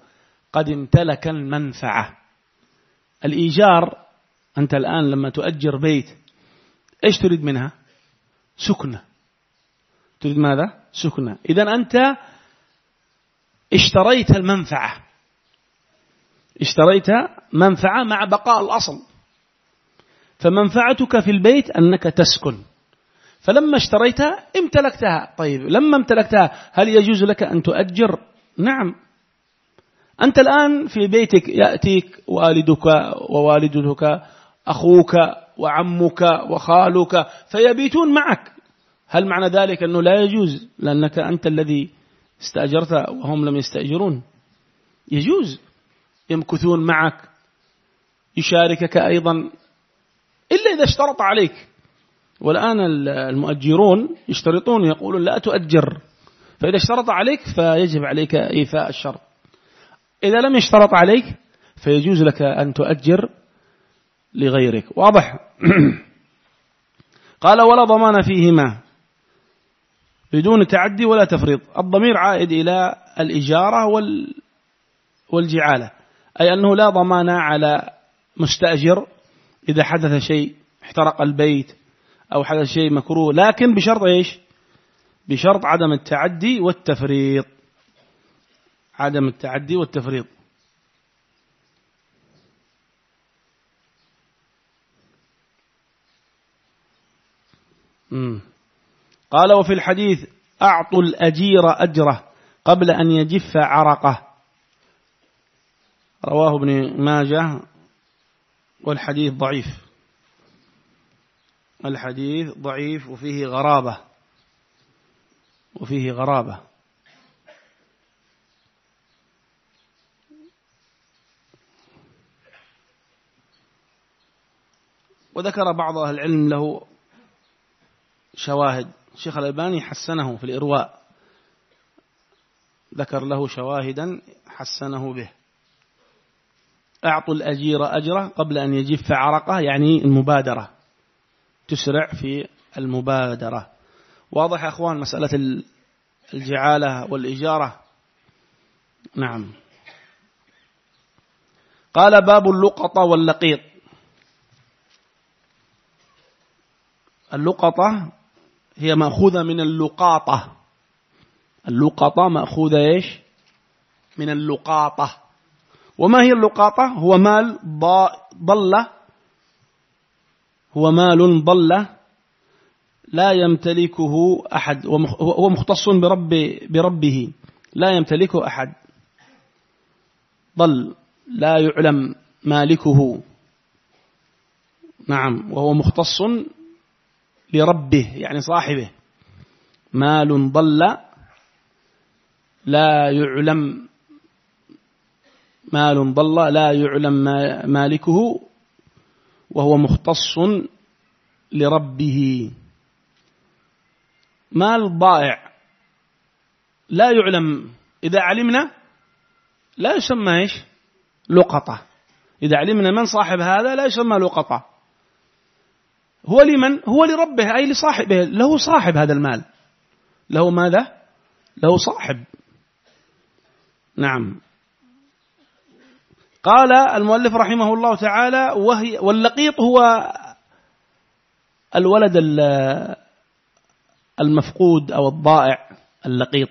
Speaker 1: قد امتلك المنفعة. الإيجار أنت الآن لما تؤجر بيت إيش تريد منها؟ سكنة. تريد ماذا؟ سكنة. إذا أنت اشتريت المنفعة. اشتريت منفعة مع بقاء الأصل. فمنفعتك في البيت أنك تسكن. فلما اشتريتها امتلكتها. طيب لما امتلكتها هل يجوز لك أن تؤجر؟ نعم. أنت الآن في بيتك يأتيك والدك ووالدتك أخوك وعمك وخالك فيبيتون معك. هل معنى ذلك أنه لا يجوز؟ لأنك أنت الذي استأجرت وهم لم يستأجرون. يجوز. يمكثون معك. يشاركك أيضا. إلا إذا اشترط عليك. والآن المؤجرون يشترطون يقولون لا تؤجر. فإذا اشترط عليك فيجب عليك إيفاء الشرط. إذا لم يشترط عليك فيجوز لك أن تؤجر. لغيرك. واضح؟ قال ولا ضمان فيهما بدون تعدي ولا تفريط. الضمير عائد إلى الإجارة وال والجعالة. أي أنه لا ضمان على مستأجر إذا حدث شيء احترق البيت أو حدث شيء مكروه. لكن بشرط إيش؟ بشرط عدم التعدي والتفريط. عدم التعدي والتفريط. قال وفي الحديث أعطوا الأجير أجره قبل أن يجف عرقه. رواه ابن ماجه والحديث ضعيف. الحديث ضعيف وفيه غرابة. وفيه غرابة. وذكر بعض أهل العلم له شواهد. شيخ الألباني حسنه في الإرواء. ذكر له شواهدا حسنه به. أعطوا الأجير أجره قبل أن يجف عرقة يعني المبادرة. تسرع في المبادرة. واضح يا أخوان مسألة الجعالة والإجارة؟ نعم. قال باب اللقطة واللقيط. اللقطة هي مأخوذة من اللقاطة. اللقطة مأخوذة إيش؟ من اللقاطة. وما هي اللقاطة؟ هو مال ضل. هو مال ضل. لا يمتلكه أحد. هو مختص برب بربه. لا يمتلكه أحد. ضل. لا يعلم مالكه. نعم. وهو مختص لربه يعني صاحبه. مال ضل لا يعلم مال ضل لا يعلم مالكه وهو مختص لربه. مال ضائع لا يعلم إذا علمنا لا يسمى إيش؟ لقطة. إذا علمنا من صاحب هذا لا يسمى لقطة. هو لمن؟ هو لربه أي لصاحبه. له صاحب هذا المال. له ماذا؟ له صاحب. نعم. قال المؤلف رحمه الله تعالى وهي واللقيط هو الولد المفقود أو الضائع اللقيط.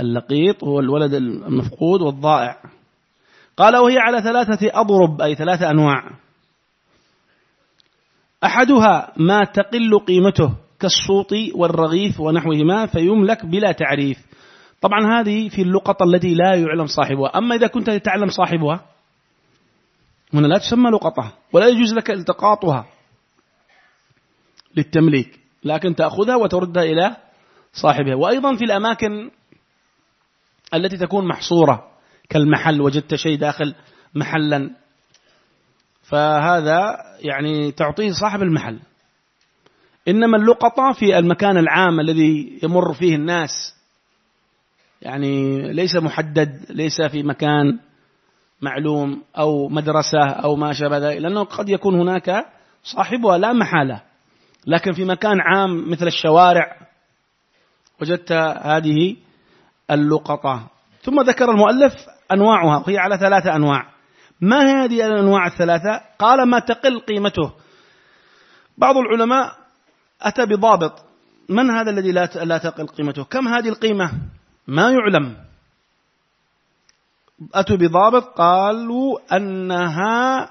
Speaker 1: اللقيط هو الولد المفقود والضائع. قال وهي على ثلاثة أضرب أي ثلاثة أنواع. أحدها ما تقل قيمته كالصوت والرغيف ونحوهما فيملك بلا تعريف. طبعا هذه في اللقطة التي لا يعلم صاحبها. أما إذا كنت تعلم صاحبها هنا لا تسمى لقطة ولا يجوز لك التقاطها للتمليك لكن تأخذها وتردها إلى صاحبها. وأيضا في الأماكن التي تكون محصورة كالمحل وجدت شيء داخل محلا فهذا يعني تعطيه صاحب المحل. إنما اللقطة في المكان العام الذي يمر فيه الناس يعني ليس محدد ليس في مكان معلوم أو مدرسة أو ما شابه ذلك لأنه قد يكون هناك صاحبها لا محالة. لكن في مكان عام مثل الشوارع وجدت هذه اللقطة. ثم ذكر المؤلف أنواعها وهي على ثلاثة أنواع. ما هذه الأنواع الثلاثة؟ قال ما تقل قيمته. بعض العلماء أتى بضابط. من هذا الذي لا تقل قيمته؟ كم هذه القيمة؟ ما يعلم. أتوا بضابط قالوا أنها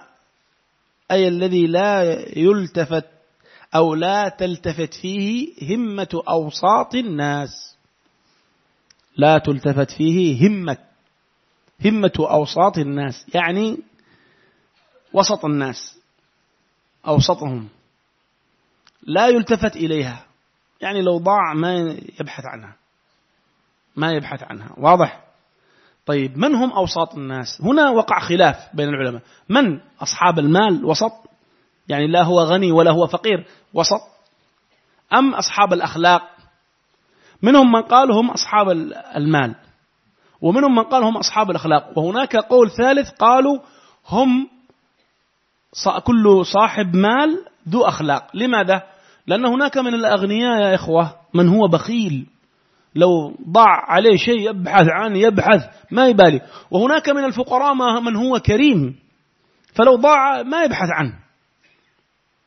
Speaker 1: أي الذي لا يلتفت أو لا تلتفت فيه همة أوساط الناس. لا تلتفت فيه همة. همة أوساط الناس يعني وسط الناس أوسطهم لا يلتفت إليها يعني لو ضاع ما يبحث عنها ما يبحث عنها واضح؟ طيب من هم أوساط الناس؟ هنا وقع خلاف بين العلماء. من أصحاب المال؟ وسط يعني لا هو غني ولا هو فقير وسط. أم أصحاب الأخلاق؟ منهم من قال هم أصحاب المال. ومنهم من قال هم أصحاب الأخلاق. وهناك قول ثالث قالوا هم كل صاحب مال ذو أخلاق. لماذا؟ لأن هناك من الأغنياء يا إخوة من هو بخيل. لو ضاع عليه شيء يبحث عنه يبحث ما يبالي. وهناك من الفقراء من هو كريم. فلو ضاع ما يبحث عنه.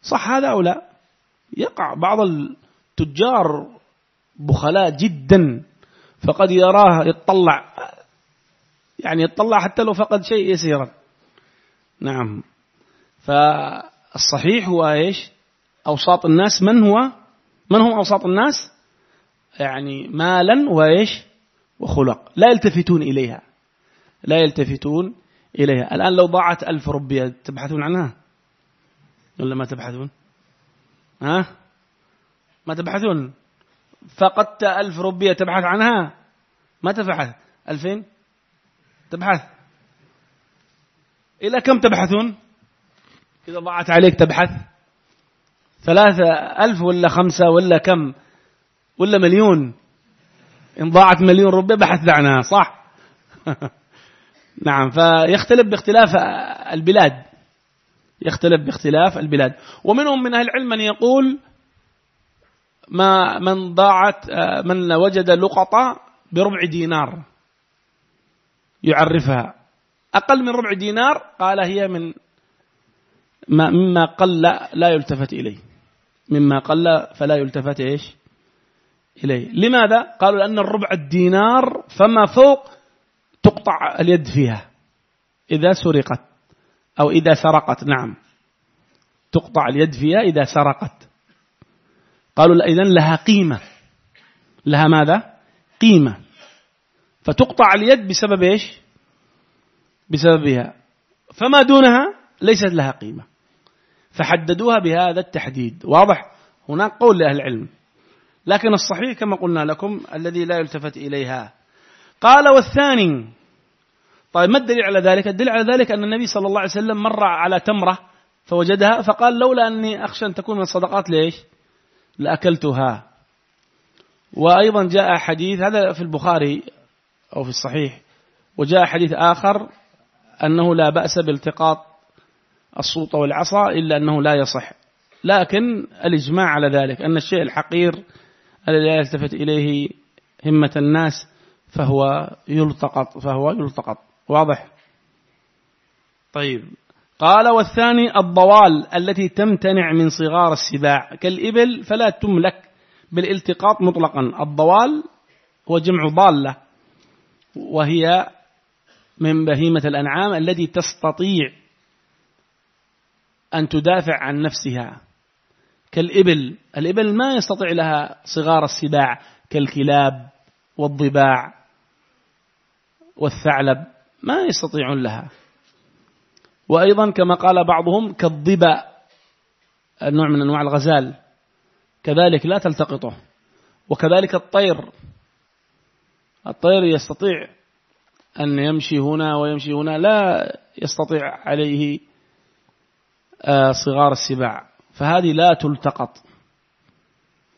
Speaker 1: صح هذا أو لا؟ يقع بعض التجار بخلاء جدا. فقد يراه يطلع يعني يطلع حتى لو فقد شيء يسيرا. نعم. فالصحيح هو إيش؟ أوساط الناس من هو؟ من هم أوساط الناس؟ يعني مالا وإيش؟ وخلق. لا يلتفتون إليها. لا يلتفتون إليها. الآن لو ضاعت ألف ربية تبحثون عنها؟ ولا ما تبحثون؟ ها؟ ما تبحثون؟ فقدت ألف ربية تبحث عنها؟ ما تبحث؟ ألفين؟ تبحث. إلى كم تبحثون؟ إذا ضاعت عليك تبحث. ثلاثة ألف ولا خمسة ولا كم؟ ولا مليون؟ إن ضاعت مليون ربع بحث عنها صح؟ نعم فيختلف باختلاف البلاد. يختلف باختلاف البلاد. ومنهم من أهل العلم من يقول ما من ضاعت من وجد لقطة بربع دينار يعرفها. أقل من ربع دينار قال هي من مما قل لا يلتفت إليه. مما قل فلا يلتفت إيش؟ إليه. لماذا؟ قالوا لأن الربع الدينار فما فوق تقطع اليد فيها. إذا سرقت أو إذا سرقت نعم. تقطع اليد فيها إذا سرقت. قالوا إذن لها قيمة. لها ماذا؟ قيمة. فتقطع اليد بسبب إيش؟ بسببها فما دونها؟ ليست لها قيمة. فحددوها بهذا التحديد. واضح؟ هناك قول لأهل العلم. لكن الصحيح كما قلنا لكم الذي لا يلتفت إليها. قال والثاني طيب ما الدليل على ذلك؟ الدليل على ذلك أن النبي صلى الله عليه وسلم مر على تمرة فوجدها فقال لولا أني أخشى أن تكون من الصدقات ليش؟ لأكلتها. وأيضا جاء حديث هذا في البخاري أو في الصحيح وجاء حديث آخر أنه لا بأس بالتقاط الصوت والعصا إلا أنه لا يصح. لكن الإجماع على ذلك أن الشيء الحقير الذي لا يلتفت إليه همة الناس فهو يلتقط فهو يلتقط. واضح؟ طيب. قال والثاني الضوال التي تمتنع من صغار السباع كالإبل فلا تملك بالالتقاط مطلقا. الضوال هو جمع ضالة وهي من بهيمة الأنعام التي تستطيع أن تدافع عن نفسها. كالإبل الإبل ما يستطيع لها صغار السباع كالكلاب والضباع والثعلب ما يستطيعون لها. وأيضا كما قال بعضهم كالضبا النوع من أنواع الغزال. كذلك لا تلتقطه. وكذلك الطير. الطير يستطيع أن يمشي هنا ويمشي هنا لا يستطيع عليه آه، صغار السباع. فهذه لا تلتقط.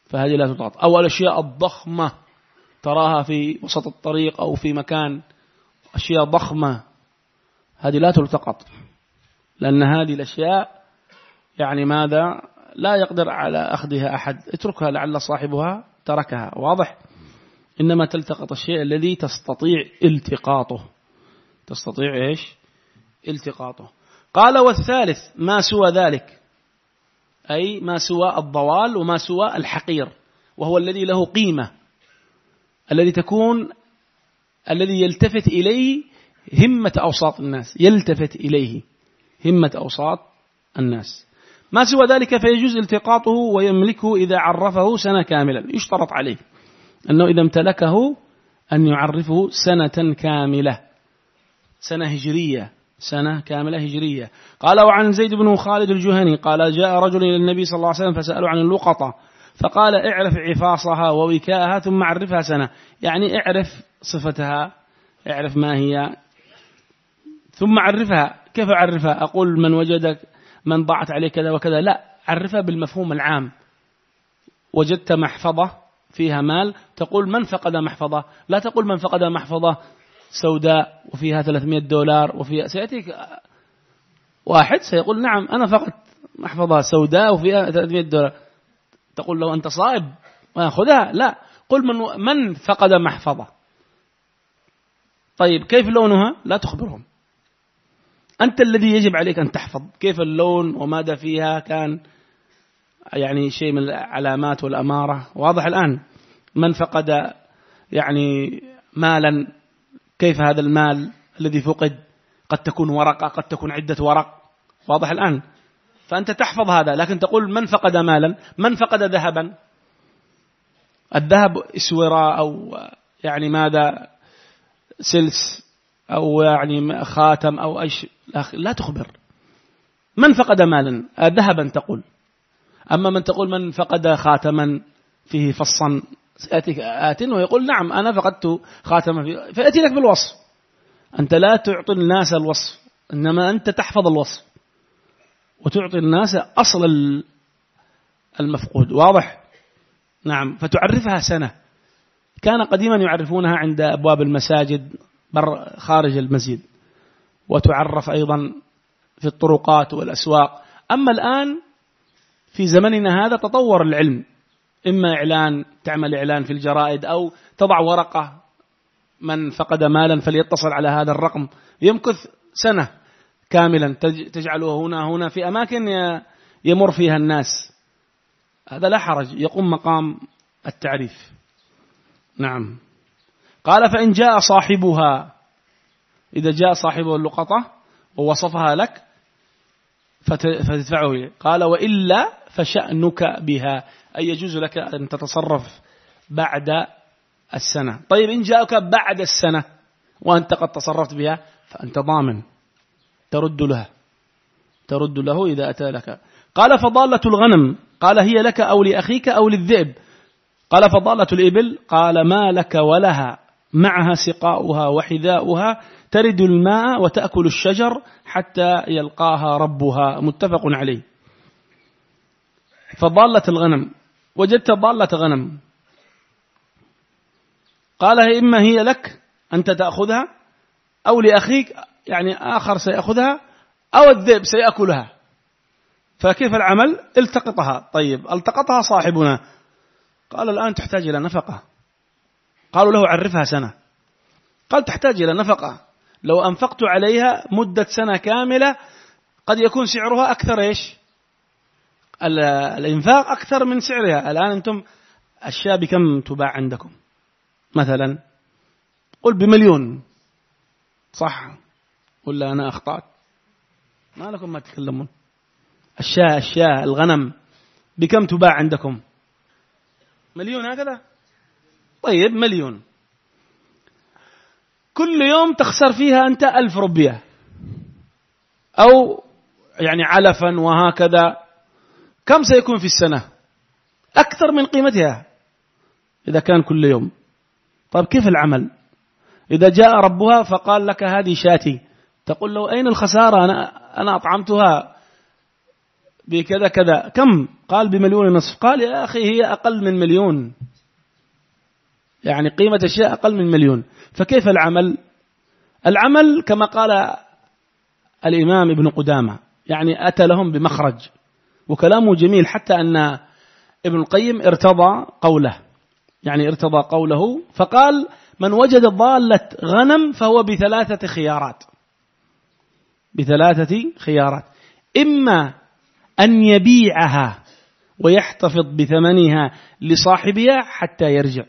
Speaker 1: فهذه لا تلتقط. أو الأشياء الضخمة تراها في وسط الطريق أو في مكان. أشياء ضخمة. هذه لا تلتقط. لأن هذه الأشياء يعني ماذا لا يقدر على أخذها أحد. اتركها لعل صاحبها تركها. واضح؟ إنما تلتقط الشيء الذي تستطيع التقاطه. تستطيع إيش؟ التقاطه. قال والثالث ما سوى ذلك. أي ما سوى الضوال وما سوى الحقير. وهو الذي له قيمة. الذي تكون الذي يلتفت إليه همة أوساط الناس. يلتفت إليه. همة أوساط الناس. ما سوى ذلك فيجوز التقاطه ويملكه إذا عرفه سنة كاملا يشترط عليه أنه إذا امتلكه أن يعرفه سنة كاملة. سنة هجرية. سنة كاملة هجرية. قال وعن زيد بن خالد الجهني قال جاء رجل إلى النبي صلى الله عليه وسلم فسأله عن اللقطة. فقال اعرف عفاصها ووكاءها ثم عرفها سنة. يعني اعرف صفتها اعرف ما هي ثم عرفها. كيف أعرفها؟ أقول من وجدك من ضاعت عليه كذا وكذا. لا عرفها بالمفهوم العام. وجدت محفظة فيها مال تقول من فقد محفظة؟ لا تقول من فقد محفظة سوداء وفيها 300 دولار وفيها سيأتيك واحد سيقول نعم أنا فقدت محفظة سوداء وفيها 300 دولار. تقول له أنت صائب وأخذها لا. قل من, من فقد محفظة؟ طيب كيف لونها؟ لا تخبرهم. أنت الذي يجب عليك أن تحفظ. كيف اللون وماذا فيها كان يعني شيء من العلامات والأمارة. واضح الآن من فقد يعني مالا. كيف هذا المال الذي فقد؟ قد تكون ورقة قد تكون عدة ورق. واضح الآن. فأنت تحفظ هذا. لكن تقول من فقد مالا؟ من فقد ذهبا؟ الذهب اسورة أو يعني ماذا؟ سلس أو يعني خاتم أو أي شيء. لا تخبر. من فقد مالا؟ ذهبا تقول. أما من تقول من فقد خاتما فيه فصا سيأتيك آت ويقول نعم أنا فقدت خاتما فيه. فيأتي لك بالوصف. أنت لا تعطي الناس الوصف إنما أنت تحفظ الوصف. وتعطي الناس أصل المفقود. واضح؟ نعم. فتعرفها سنة. كان قديما يعرفونها عند أبواب المساجد بر خارج المسجد. وتعرف أيضا في الطرقات والأسواق. أما الآن في زمننا هذا تطور العلم إما إعلان تعمل إعلان في الجرائد أو تضع ورقة من فقد مالا فليتصل على هذا الرقم. يمكث سنة كاملا تجعله هنا هنا في أماكن يمر فيها الناس. هذا لا حرج يقوم مقام التعريف. نعم. قال فإن جاء صاحبها إذا جاء صاحب اللقطة ووصفها لك فتدفعه قال وإلا فشأنك بها. أي يجوز لك أن تتصرف بعد السنة؟ طيب إن جاءك بعد السنة وأنت قد تصرفت بها فأنت ضامن ترد لها. ترد له إذا أتى لك. قال فضالة الغنم. قال هي لك أو لأخيك أو للذئب. قال فضالة الإبل. قال ما لك ولها. معها سقاؤها وحذاؤها. ترد الماء وتأكل الشجر حتى يلقاها ربها. متفق عليه. فضالة الغنم. وجدت ضالة غنم. قال إما هي لك أنت تأخذها أو لأخيك يعني آخر سيأخذها أو الذئب سيأكلها. فكيف العمل؟ التقطها. طيب التقطها صاحبنا. قال الآن تحتاج إلى نفقة. قالوا له عرفها سنة. قال تحتاج إلى نفقة. لو أنفقت عليها مدة سنة كاملة قد يكون سعرها أكثر إيش؟ الإنفاق أكثر من سعرها. الآن أنتم الشاة بكم تباع عندكم؟ مثلا قل بمليون. صح ولا أنا أخطأت؟ ما لكم ما تتكلمون الشاة الشاة الغنم بكم تباع عندكم؟ مليون هكذا؟ طيب مليون. كل يوم تخسر فيها أنت ألف ربية. أو يعني علفا وهكذا. كم سيكون في السنة؟ أكثر من قيمتها. إذا كان كل يوم. طيب كيف العمل؟ إذا جاء ربها فقال لك هذه شاتي. تقول له أين الخسارة؟ أنا, أنا أطعمتها بكذا كذا. كم؟ قال بمليون ونصف. قال يا أخي هي أقل من مليون. يعني قيمة الشيء أقل من مليون. فكيف العمل؟ العمل كما قال الإمام ابن قدامة يعني أتى لهم بمخرج. وكلامه جميل حتى أن ابن القيم ارتضى قوله يعني ارتضى قوله. فقال من وجد ضالة غنم فهو بثلاثة خيارات. بثلاثة خيارات. إما أن يبيعها ويحتفظ بثمنها لصاحبها حتى يرجع.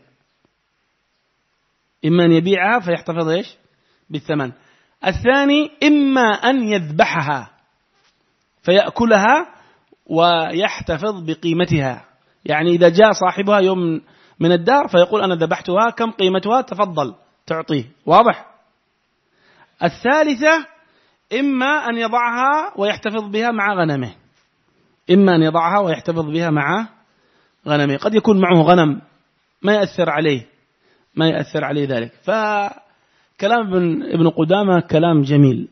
Speaker 1: إما أن يبيعها فيحتفظ إيش؟ بالثمن. الثاني إما أن يذبحها فيأكلها ويحتفظ بقيمتها. يعني إذا جاء صاحبها يوم من الدار فيقول أنا ذبحتها كم قيمتها؟ تفضل تعطيه. واضح؟ الثالثة إما أن يضعها ويحتفظ بها مع غنمه. إما أن يضعها ويحتفظ بها مع غنمه. قد يكون معه غنم ما يأثر عليه. ما يأثر عليه ذلك. فكلام ابن, ابن قدامة كلام جميل.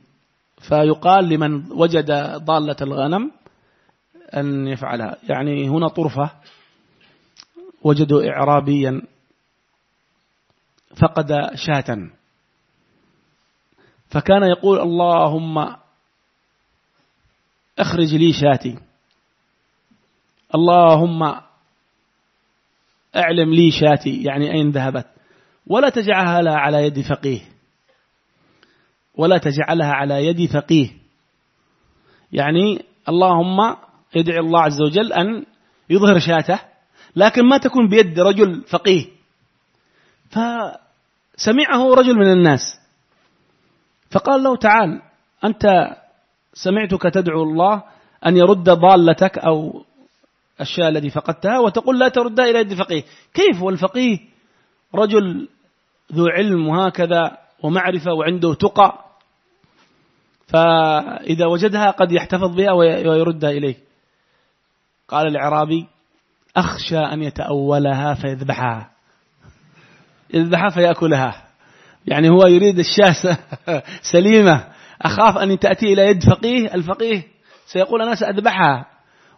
Speaker 1: فيقال لمن وجد ضالة الغنم أن يفعلها. يعني هنا طرفة وجدوا إعرابيا فقد شاة. فكان يقول اللهم أخرج لي شاتي. اللهم أعلم لي شاتي. يعني أين ذهبت؟ ولا تجعلها على يد فقيه. ولا تجعلها على يد فقيه. يعني اللهم يدعي الله عز وجل أن يظهر شاته لكن ما تكون بيد رجل فقيه. فسمعه رجل من الناس. فقال له تعال أنت سمعتك تدعو الله أن يرد ضالتك أو الشاة الذي فقدتها وتقول لا تردها إلى يد فقيه. كيف؟ والفقيه رجل ذو علم وهكذا ومعرفة وعنده تقى فإذا وجدها قد يحتفظ بها ويردها إليه. قال العرابي أخشى أن يتأولها فيذبحها. يذبحها فيأكلها. يعني هو يريد الشاة سليمة. أخاف أن تأتي إلى يد فقيه الفقيه سيقول أنا سأذبحها.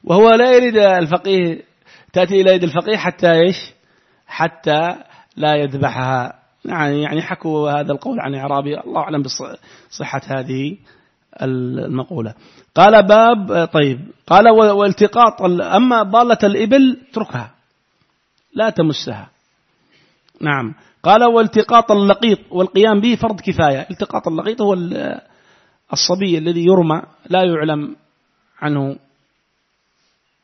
Speaker 1: وهو لا يريد الفقيه تأتي إلى يد الفقيه حتى إيش؟ حتى لا يذبحها. يعني يعني حكوا هذا القول عن إعرابي. الله أعلم بصحة هذه المقولة. قال باب طيب. قال والتقاط أما ضالة الإبل اتركها. لا تمسها. نعم. قال والتقاط اللقيط. والقيام به فرض كفاية. التقاط اللقيط هو الصبي الذي يرمى. لا يعلم عنه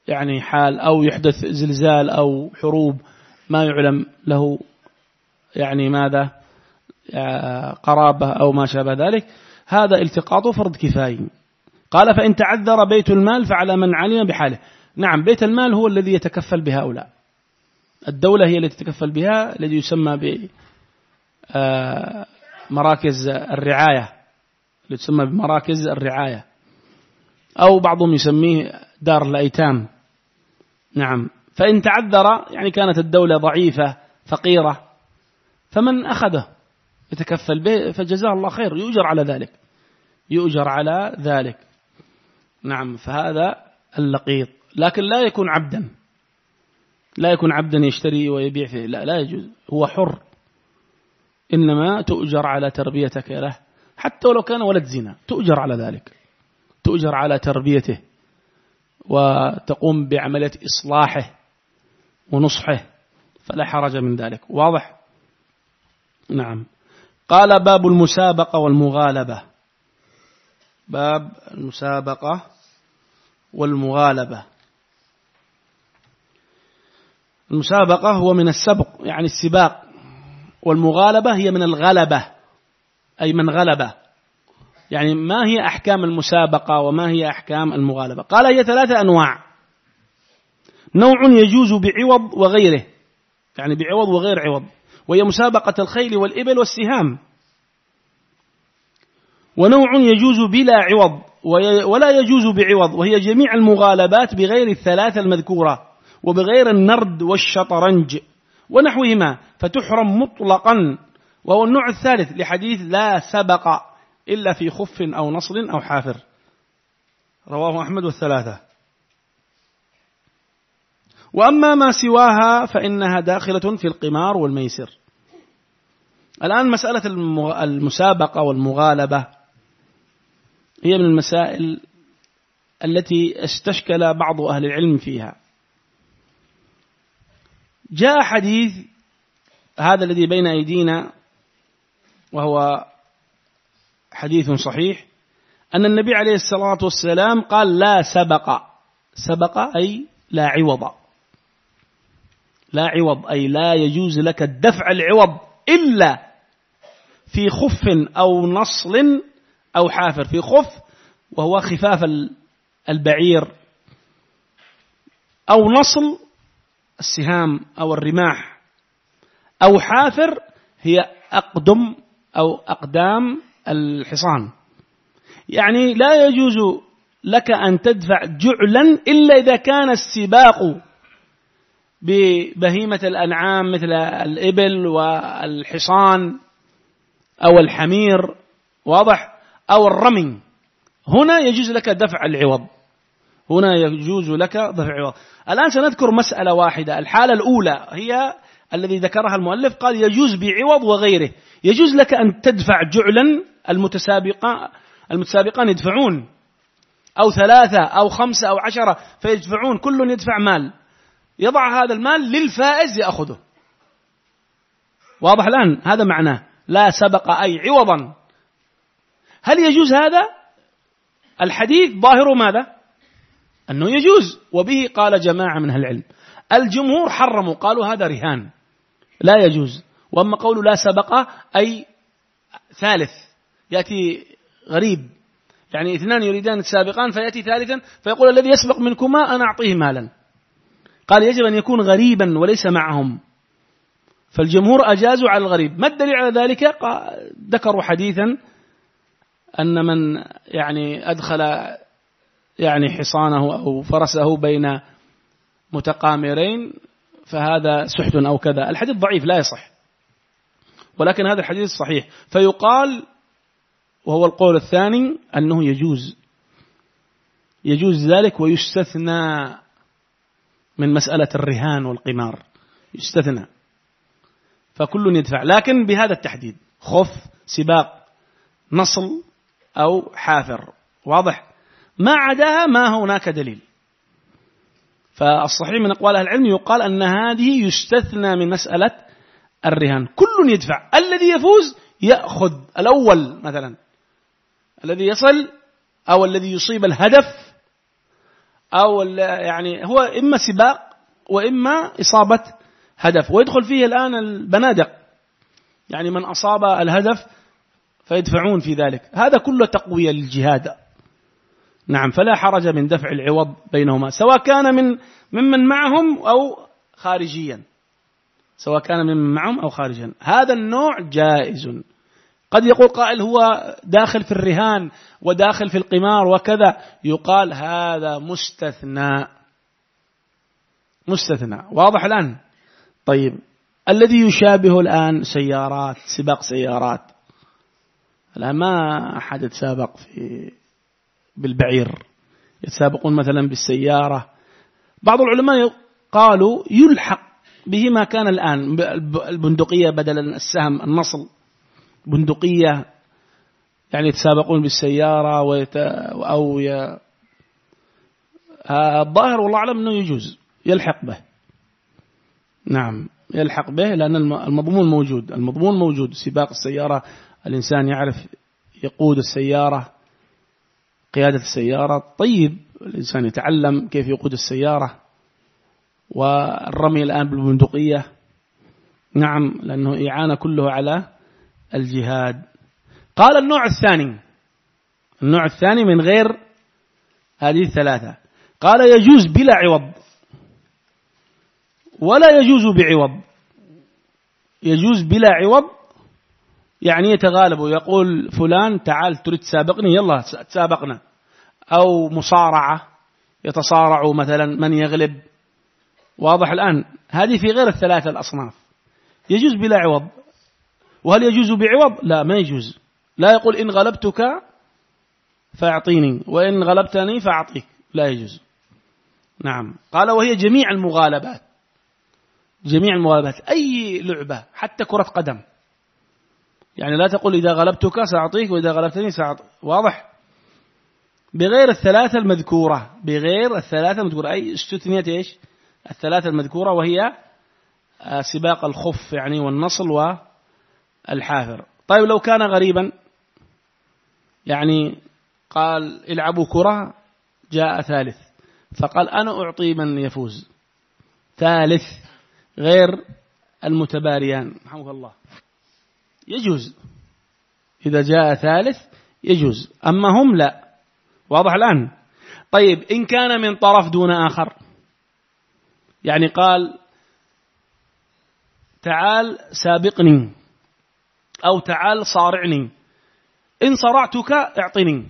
Speaker 1: يعني حال أو يحدث زلزال أو حروب. ما يعلم له يعني ماذا؟ آه، قرابة أو ما شابه ذلك. هذا التقاط فرض كفاية. قال فإن تعذر بيت المال فعلى من علم بحاله. نعم بيت المال هو الذي يتكفل بهؤلاء. الدولة هي التي تتكفل بها الذي يسمى بمراكز آه، الرعاية. اللي تسمى بمراكز الرعاية. أو بعضهم يسميه دار الأيتام. نعم. فإن تعذر يعني كانت الدولة ضعيفة فقيرة فمن أخذه يتكفل به فجزاه الله خير. يؤجر على ذلك. يؤجر على ذلك. نعم فهذا اللقيط. لكن لا يكون عبدا. لا يكون عبدا يشتري ويبيع فيه. لا لا يجوز. هو حر. إنما تؤجر على تربيتك له. حتى ولو كان ولد زنا تؤجر على ذلك. تؤجر على تربيته. وتقوم بعملية إصلاحه ونصحه. فلا حرج من ذلك. واضح؟ نعم. قال باب المسابقة والمغالبة. باب المسابقة والمغالبة. المسابقة هو من السبق يعني السباق. والمغالبة هي من الغلبة أي من غلبة. يعني ما هي أحكام المسابقة وما هي أحكام المغالبة؟ قال هي ثلاثة أنواع. نوع يجوز بعوض وغيره يعني بعوض وغير عوض. وهي مسابقة الخيل والإبل والسهام. ونوع يجوز بلا عوض ولا يجوز بعوض وهي جميع المغالبات بغير الثلاثة المذكورة وبغير النرد والشطرنج ونحوهما فتحرم مطلقا. وهو النوع الثالث لحديث لا سبق إلا في خف أو نصر أو حافر. رواه أحمد والثلاثة وأما ما سواها فإنها داخلة في القمار والميسر. الآن مسألة المسابقة والمغالبة هي من المسائل التي استشكل بعض أهل العلم فيها. جاء حديث هذا الذي بين أيدينا وهو حديث صحيح أن النبي عليه الصلاة والسلام قال لا سبق. سبق أي لا عوض. لا عوض أي لا يجوز لك الدفع العوض إلا في خف أو نصل أو حافر. في خف وهو خفاف البعير. أو نصل السهام أو الرماح. أو حافر هي أقدم أو أقدام الحصان. يعني لا يجوز لك أن تدفع جعلا إلا إذا كان السباق ببهيمة الأنعام مثل الإبل والحصان. أو الحمير واضح؟ أو الرمي هنا يجوز لك دفع العوض. هنا يجوز لك دفع العوض. الآن سنذكر مسألة واحدة الحالة الأولى هي الذي ذكرها المؤلف قال يجوز بعوض وغيره. يجوز لك أن تدفع جعلا المتسابقان المتسابقان يدفعون. أو ثلاثة أو خمسة أو عشرة فيدفعون كل يدفع مال. يضع هذا المال للفائز يأخذه. واضح الآن؟ هذا معناه. لا سبق أي عوضا. هل يجوز هذا؟ الحديث ظاهر ماذا؟ أنه يجوز وبه قال جماعة من أهل العلم. الجمهور حرموا قالوا هذا رهان. لا يجوز. وأما قول لا سبق أي ثالث يأتي غريب. يعني اثنان يريدان السابقان فيأتي ثالثا فيقول الذي يسبق منكما أنا أعطيه مالا. قال يجب أن يكون غريبا وليس معهم. فالجمهور أجازوا على الغريب. ما الدليل على ذلك؟ ذكروا حديثا أن من يعني أدخل يعني حصانه أو فرسه بين متقامرين فهذا سحت أو كذا. الحديث ضعيف لا يصح. ولكن هذا الحديث صحيح. فيقال وهو القول الثاني أنه يجوز. يجوز ذلك ويستثنى من مسألة الرهان والقمار. يستثنى. فكل يدفع. لكن بهذا التحديد خف سباق نصل أو حافر. واضح؟ ما عداها ما هناك دليل. فالصحيح من أقوال أهل العلم يقال أن هذه يستثنى من مسألة الرهان. كل يدفع. الذي يفوز يأخذ. الأول مثلا الذي يصل أو الذي يصيب الهدف أو يعني هو إما سباق وإما إصابة هدف. ويدخل فيه الآن البنادق. يعني من أصاب الهدف فيدفعون في ذلك. هذا كله تقوية للجهاد. نعم فلا حرج من دفع العوض بينهما سواء كان من ممن معهم أو خارجيا. سواء كان ممن معهم أو خارجيا. هذا النوع جائز. قد يقول قائل هو داخل في الرهان وداخل في القمار وكذا. يقال هذا مستثنى. مستثنى. واضح الآن؟ طيب الذي يشابه الآن سيارات سباق سيارات؟ الآن ما أحد يتسابق في بالبعير. يتسابقون مثلا بالسيارة. بعض العلماء قالوا يلحق به ما كان الآن البندقية بدل السهم النصل. بندقية يعني يتسابقون بالسيارة ويت... أو ي... الظاهر والله أعلم أنه يجوز يلحق به. نعم يلحق به لأن المضمون موجود. المضمون موجود. سباق السيارة الإنسان يعرف يقود السيارة قيادة السيارة. طيب الإنسان يتعلم كيف يقود السيارة. والرمي الآن بالبندقية. نعم لأنه إعانة كله على الجهاد. قال النوع الثاني. النوع الثاني من غير هذه الثلاثة. قال يجوز بلا عوض. ولا يجوز بعوض. يجوز بلا عوض يعني يتغالب ويقول فلان تعال تريد تسابقني يلا تسابقنا. أو مصارعة يتصارع مثلا من يغلب. واضح الآن هذه في غير الثلاثة الأصناف. يجوز بلا عوض. وهل يجوز بعوض؟ لا ما يجوز. لا يقول إن غلبتك فأعطيني وإن غلبتني فأعطيك. لا يجوز. نعم. قال وهي جميع المغالبات. جميع المغالبات أي لعبة حتى كرة قدم. يعني لا تقول إذا غلبتك سأعطيك وإذا غلبتني سأعطيك واضح؟ بغير الثلاثة المذكورة بغير الثلاثة المذكورة. أي استثنيت إيش؟ الثلاثة المذكورة وهي آه، سباق الخف يعني والنصل والحافر. طيب لو كان غريبا يعني قال العبوا كرة جاء ثالث. فقال أنا أعطي من يفوز. ثالث. غير المتباريان. رحمك الله. يجوز. إذا جاء ثالث يجوز. أما هم لا. واضح الآن. طيب إن كان من طرف دون آخر. يعني قال تعال سابقني. أو تعال صارعني. إن صرعتك أعطني.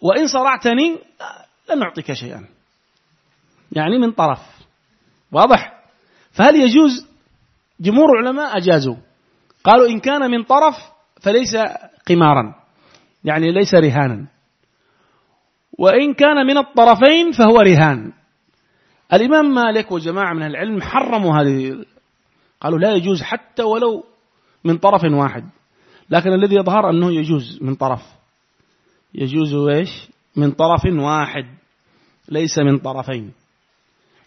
Speaker 1: وإن صرعتني لن أعطيك شيئا. يعني من طرف. واضح؟ فهل يجوز جمهور العلماء أجازوا؟ قالوا إن كان من طرف فليس قمارا يعني ليس رهانا. وإن كان من الطرفين فهو رهان. الإمام مالك وجماعة من العلم حرموا هذه قالوا لا يجوز حتى ولو من طرف واحد. لكن الذي يظهر أنه يجوز من طرف. يجوز إيش؟ من طرف واحد ليس من طرفين.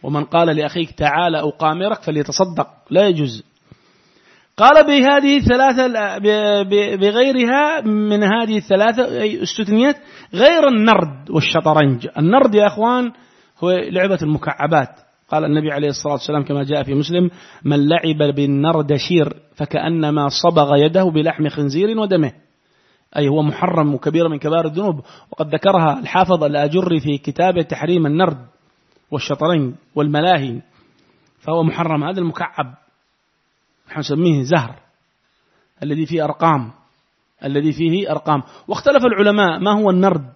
Speaker 1: ومن قال لأخيك تعال أقامرك فليتصدق لا يجوز. قال بهذه الثلاثة بغيرها من هذه الثلاثة أي استثنيت غير النرد والشطرنج. النرد يا أخوان هو لعبة المكعبات. قال النبي عليه الصلاة والسلام كما جاء في مسلم من لعب بالنردشير فكأنما صبغ يده بلحم خنزير ودمه. أي هو محرم وكبير من كبار الذنوب. وقد ذكرها الحافظ الآجري في كتابه تحريم النرد. والشطرنج والملاهي فهو محرم. هذا المكعب نحن نسميه زهر الذي فيه أرقام الذي فيه أرقام. واختلف العلماء ما هو النرد؟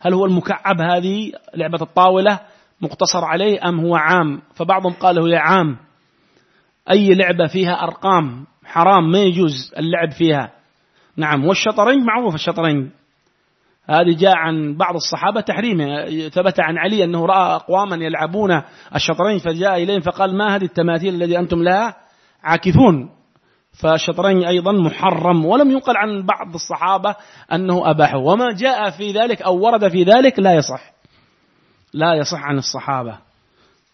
Speaker 1: هل هو المكعب هذه لعبة الطاولة مقتصر عليه أم هو عام؟ فبعضهم قال هو عام أي لعبة فيها أرقام؟ حرام ما يجوز اللعب فيها. نعم والشطرنج معروف الشطرنج. هذه جاء عن بعض الصحابة تحريمه ثبت عن علي أنه رأى أقواما يلعبون الشطرنج فجاء إليهم فقال ما هذه التماثيل الذي أنتم لها؟ عاكفون. فالشطرنج أيضا محرم. ولم ينقل عن بعض الصحابة أنه أباحه وما جاء في ذلك أو ورد في ذلك لا يصح. لا يصح عن الصحابة.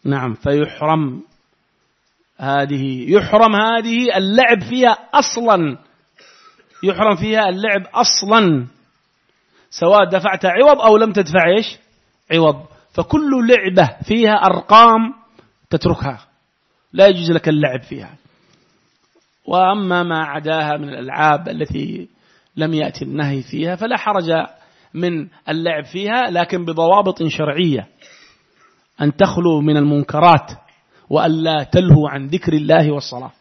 Speaker 1: نعم فيحرم هذه. يحرم هذه اللعب فيها أصلا. يحرم فيها اللعب أصلا. سواء دفعت عوض أو لم تدفع إيش؟ عوض. فكل لعبة فيها أرقام تتركها. لا يجوز لك اللعب فيها. وأما ما عداها من الألعاب التي لم يأتي النهي فيها فلا حرج من اللعب فيها لكن بضوابط شرعية. أن تخلو من المنكرات وألا تلهو عن ذكر الله والصلاة.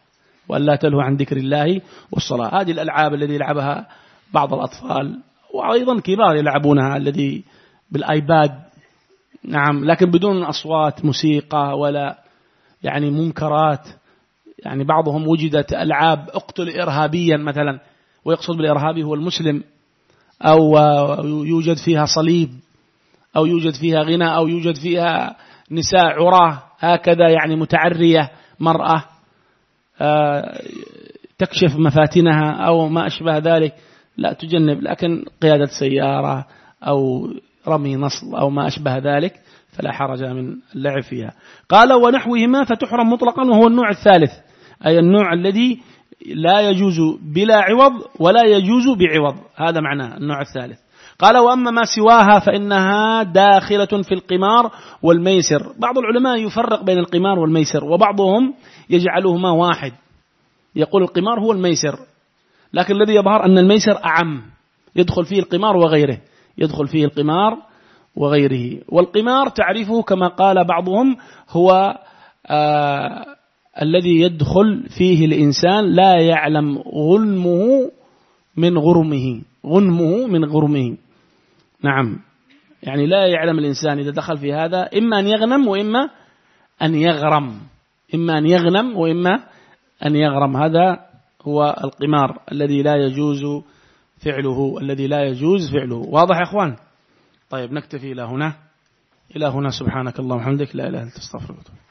Speaker 1: وألا تلهو عن ذكر الله والصلاة. هذه الألعاب التي يلعبها بعض الأطفال وأيضا كبار يلعبونها الذي بالآيباد نعم لكن بدون أصوات موسيقى ولا يعني منكرات. يعني بعضهم وجدت ألعاب اقتل إرهابيا مثلا ويقصد بالإرهابي هو المسلم أو يوجد فيها صليب أو يوجد فيها غنى أو يوجد فيها نساء عراة هكذا يعني متعرية مرأة آه، تكشف مفاتنها أو ما أشبه ذلك. لا تجنب لكن قيادة سيارة أو رمي نصل أو ما أشبه ذلك فلا حرج من اللعب فيها. قال ونحوهما فتحرم مطلقا وهو النوع الثالث أي النوع الذي لا يجوز بلا عوض ولا يجوز بعوض. هذا معناه النوع الثالث. قال وأما ما سواها فإنها داخلة في القمار والميسر. بعض العلماء يفرق بين القمار والميسر وبعضهم يجعلهما واحد. يقول القمار هو الميسر. لكن الذي يظهر أن الميسر أعم. يدخل فيه القمار وغيره. يدخل فيه القمار وغيره. والقمار تعرفه كما قال بعضهم هو آه الذي يدخل فيه الإنسان لا يعلم غنمه من غرمه. غنمه من غرمه. نعم. يعني لا يعلم الإنسان إذا دخل في هذا إما أن يغنم وإما أن يغرم. إما أن يغنم وإما أن يغرم. هذا هو القمار الذي لا يجوز فعله الذي لا يجوز فعله. واضح يا أخوان؟ طيب نكتفي إلى هنا. إلى هنا سبحانك اللهم وبحمدك. لا إله إلا أنت أستغفرك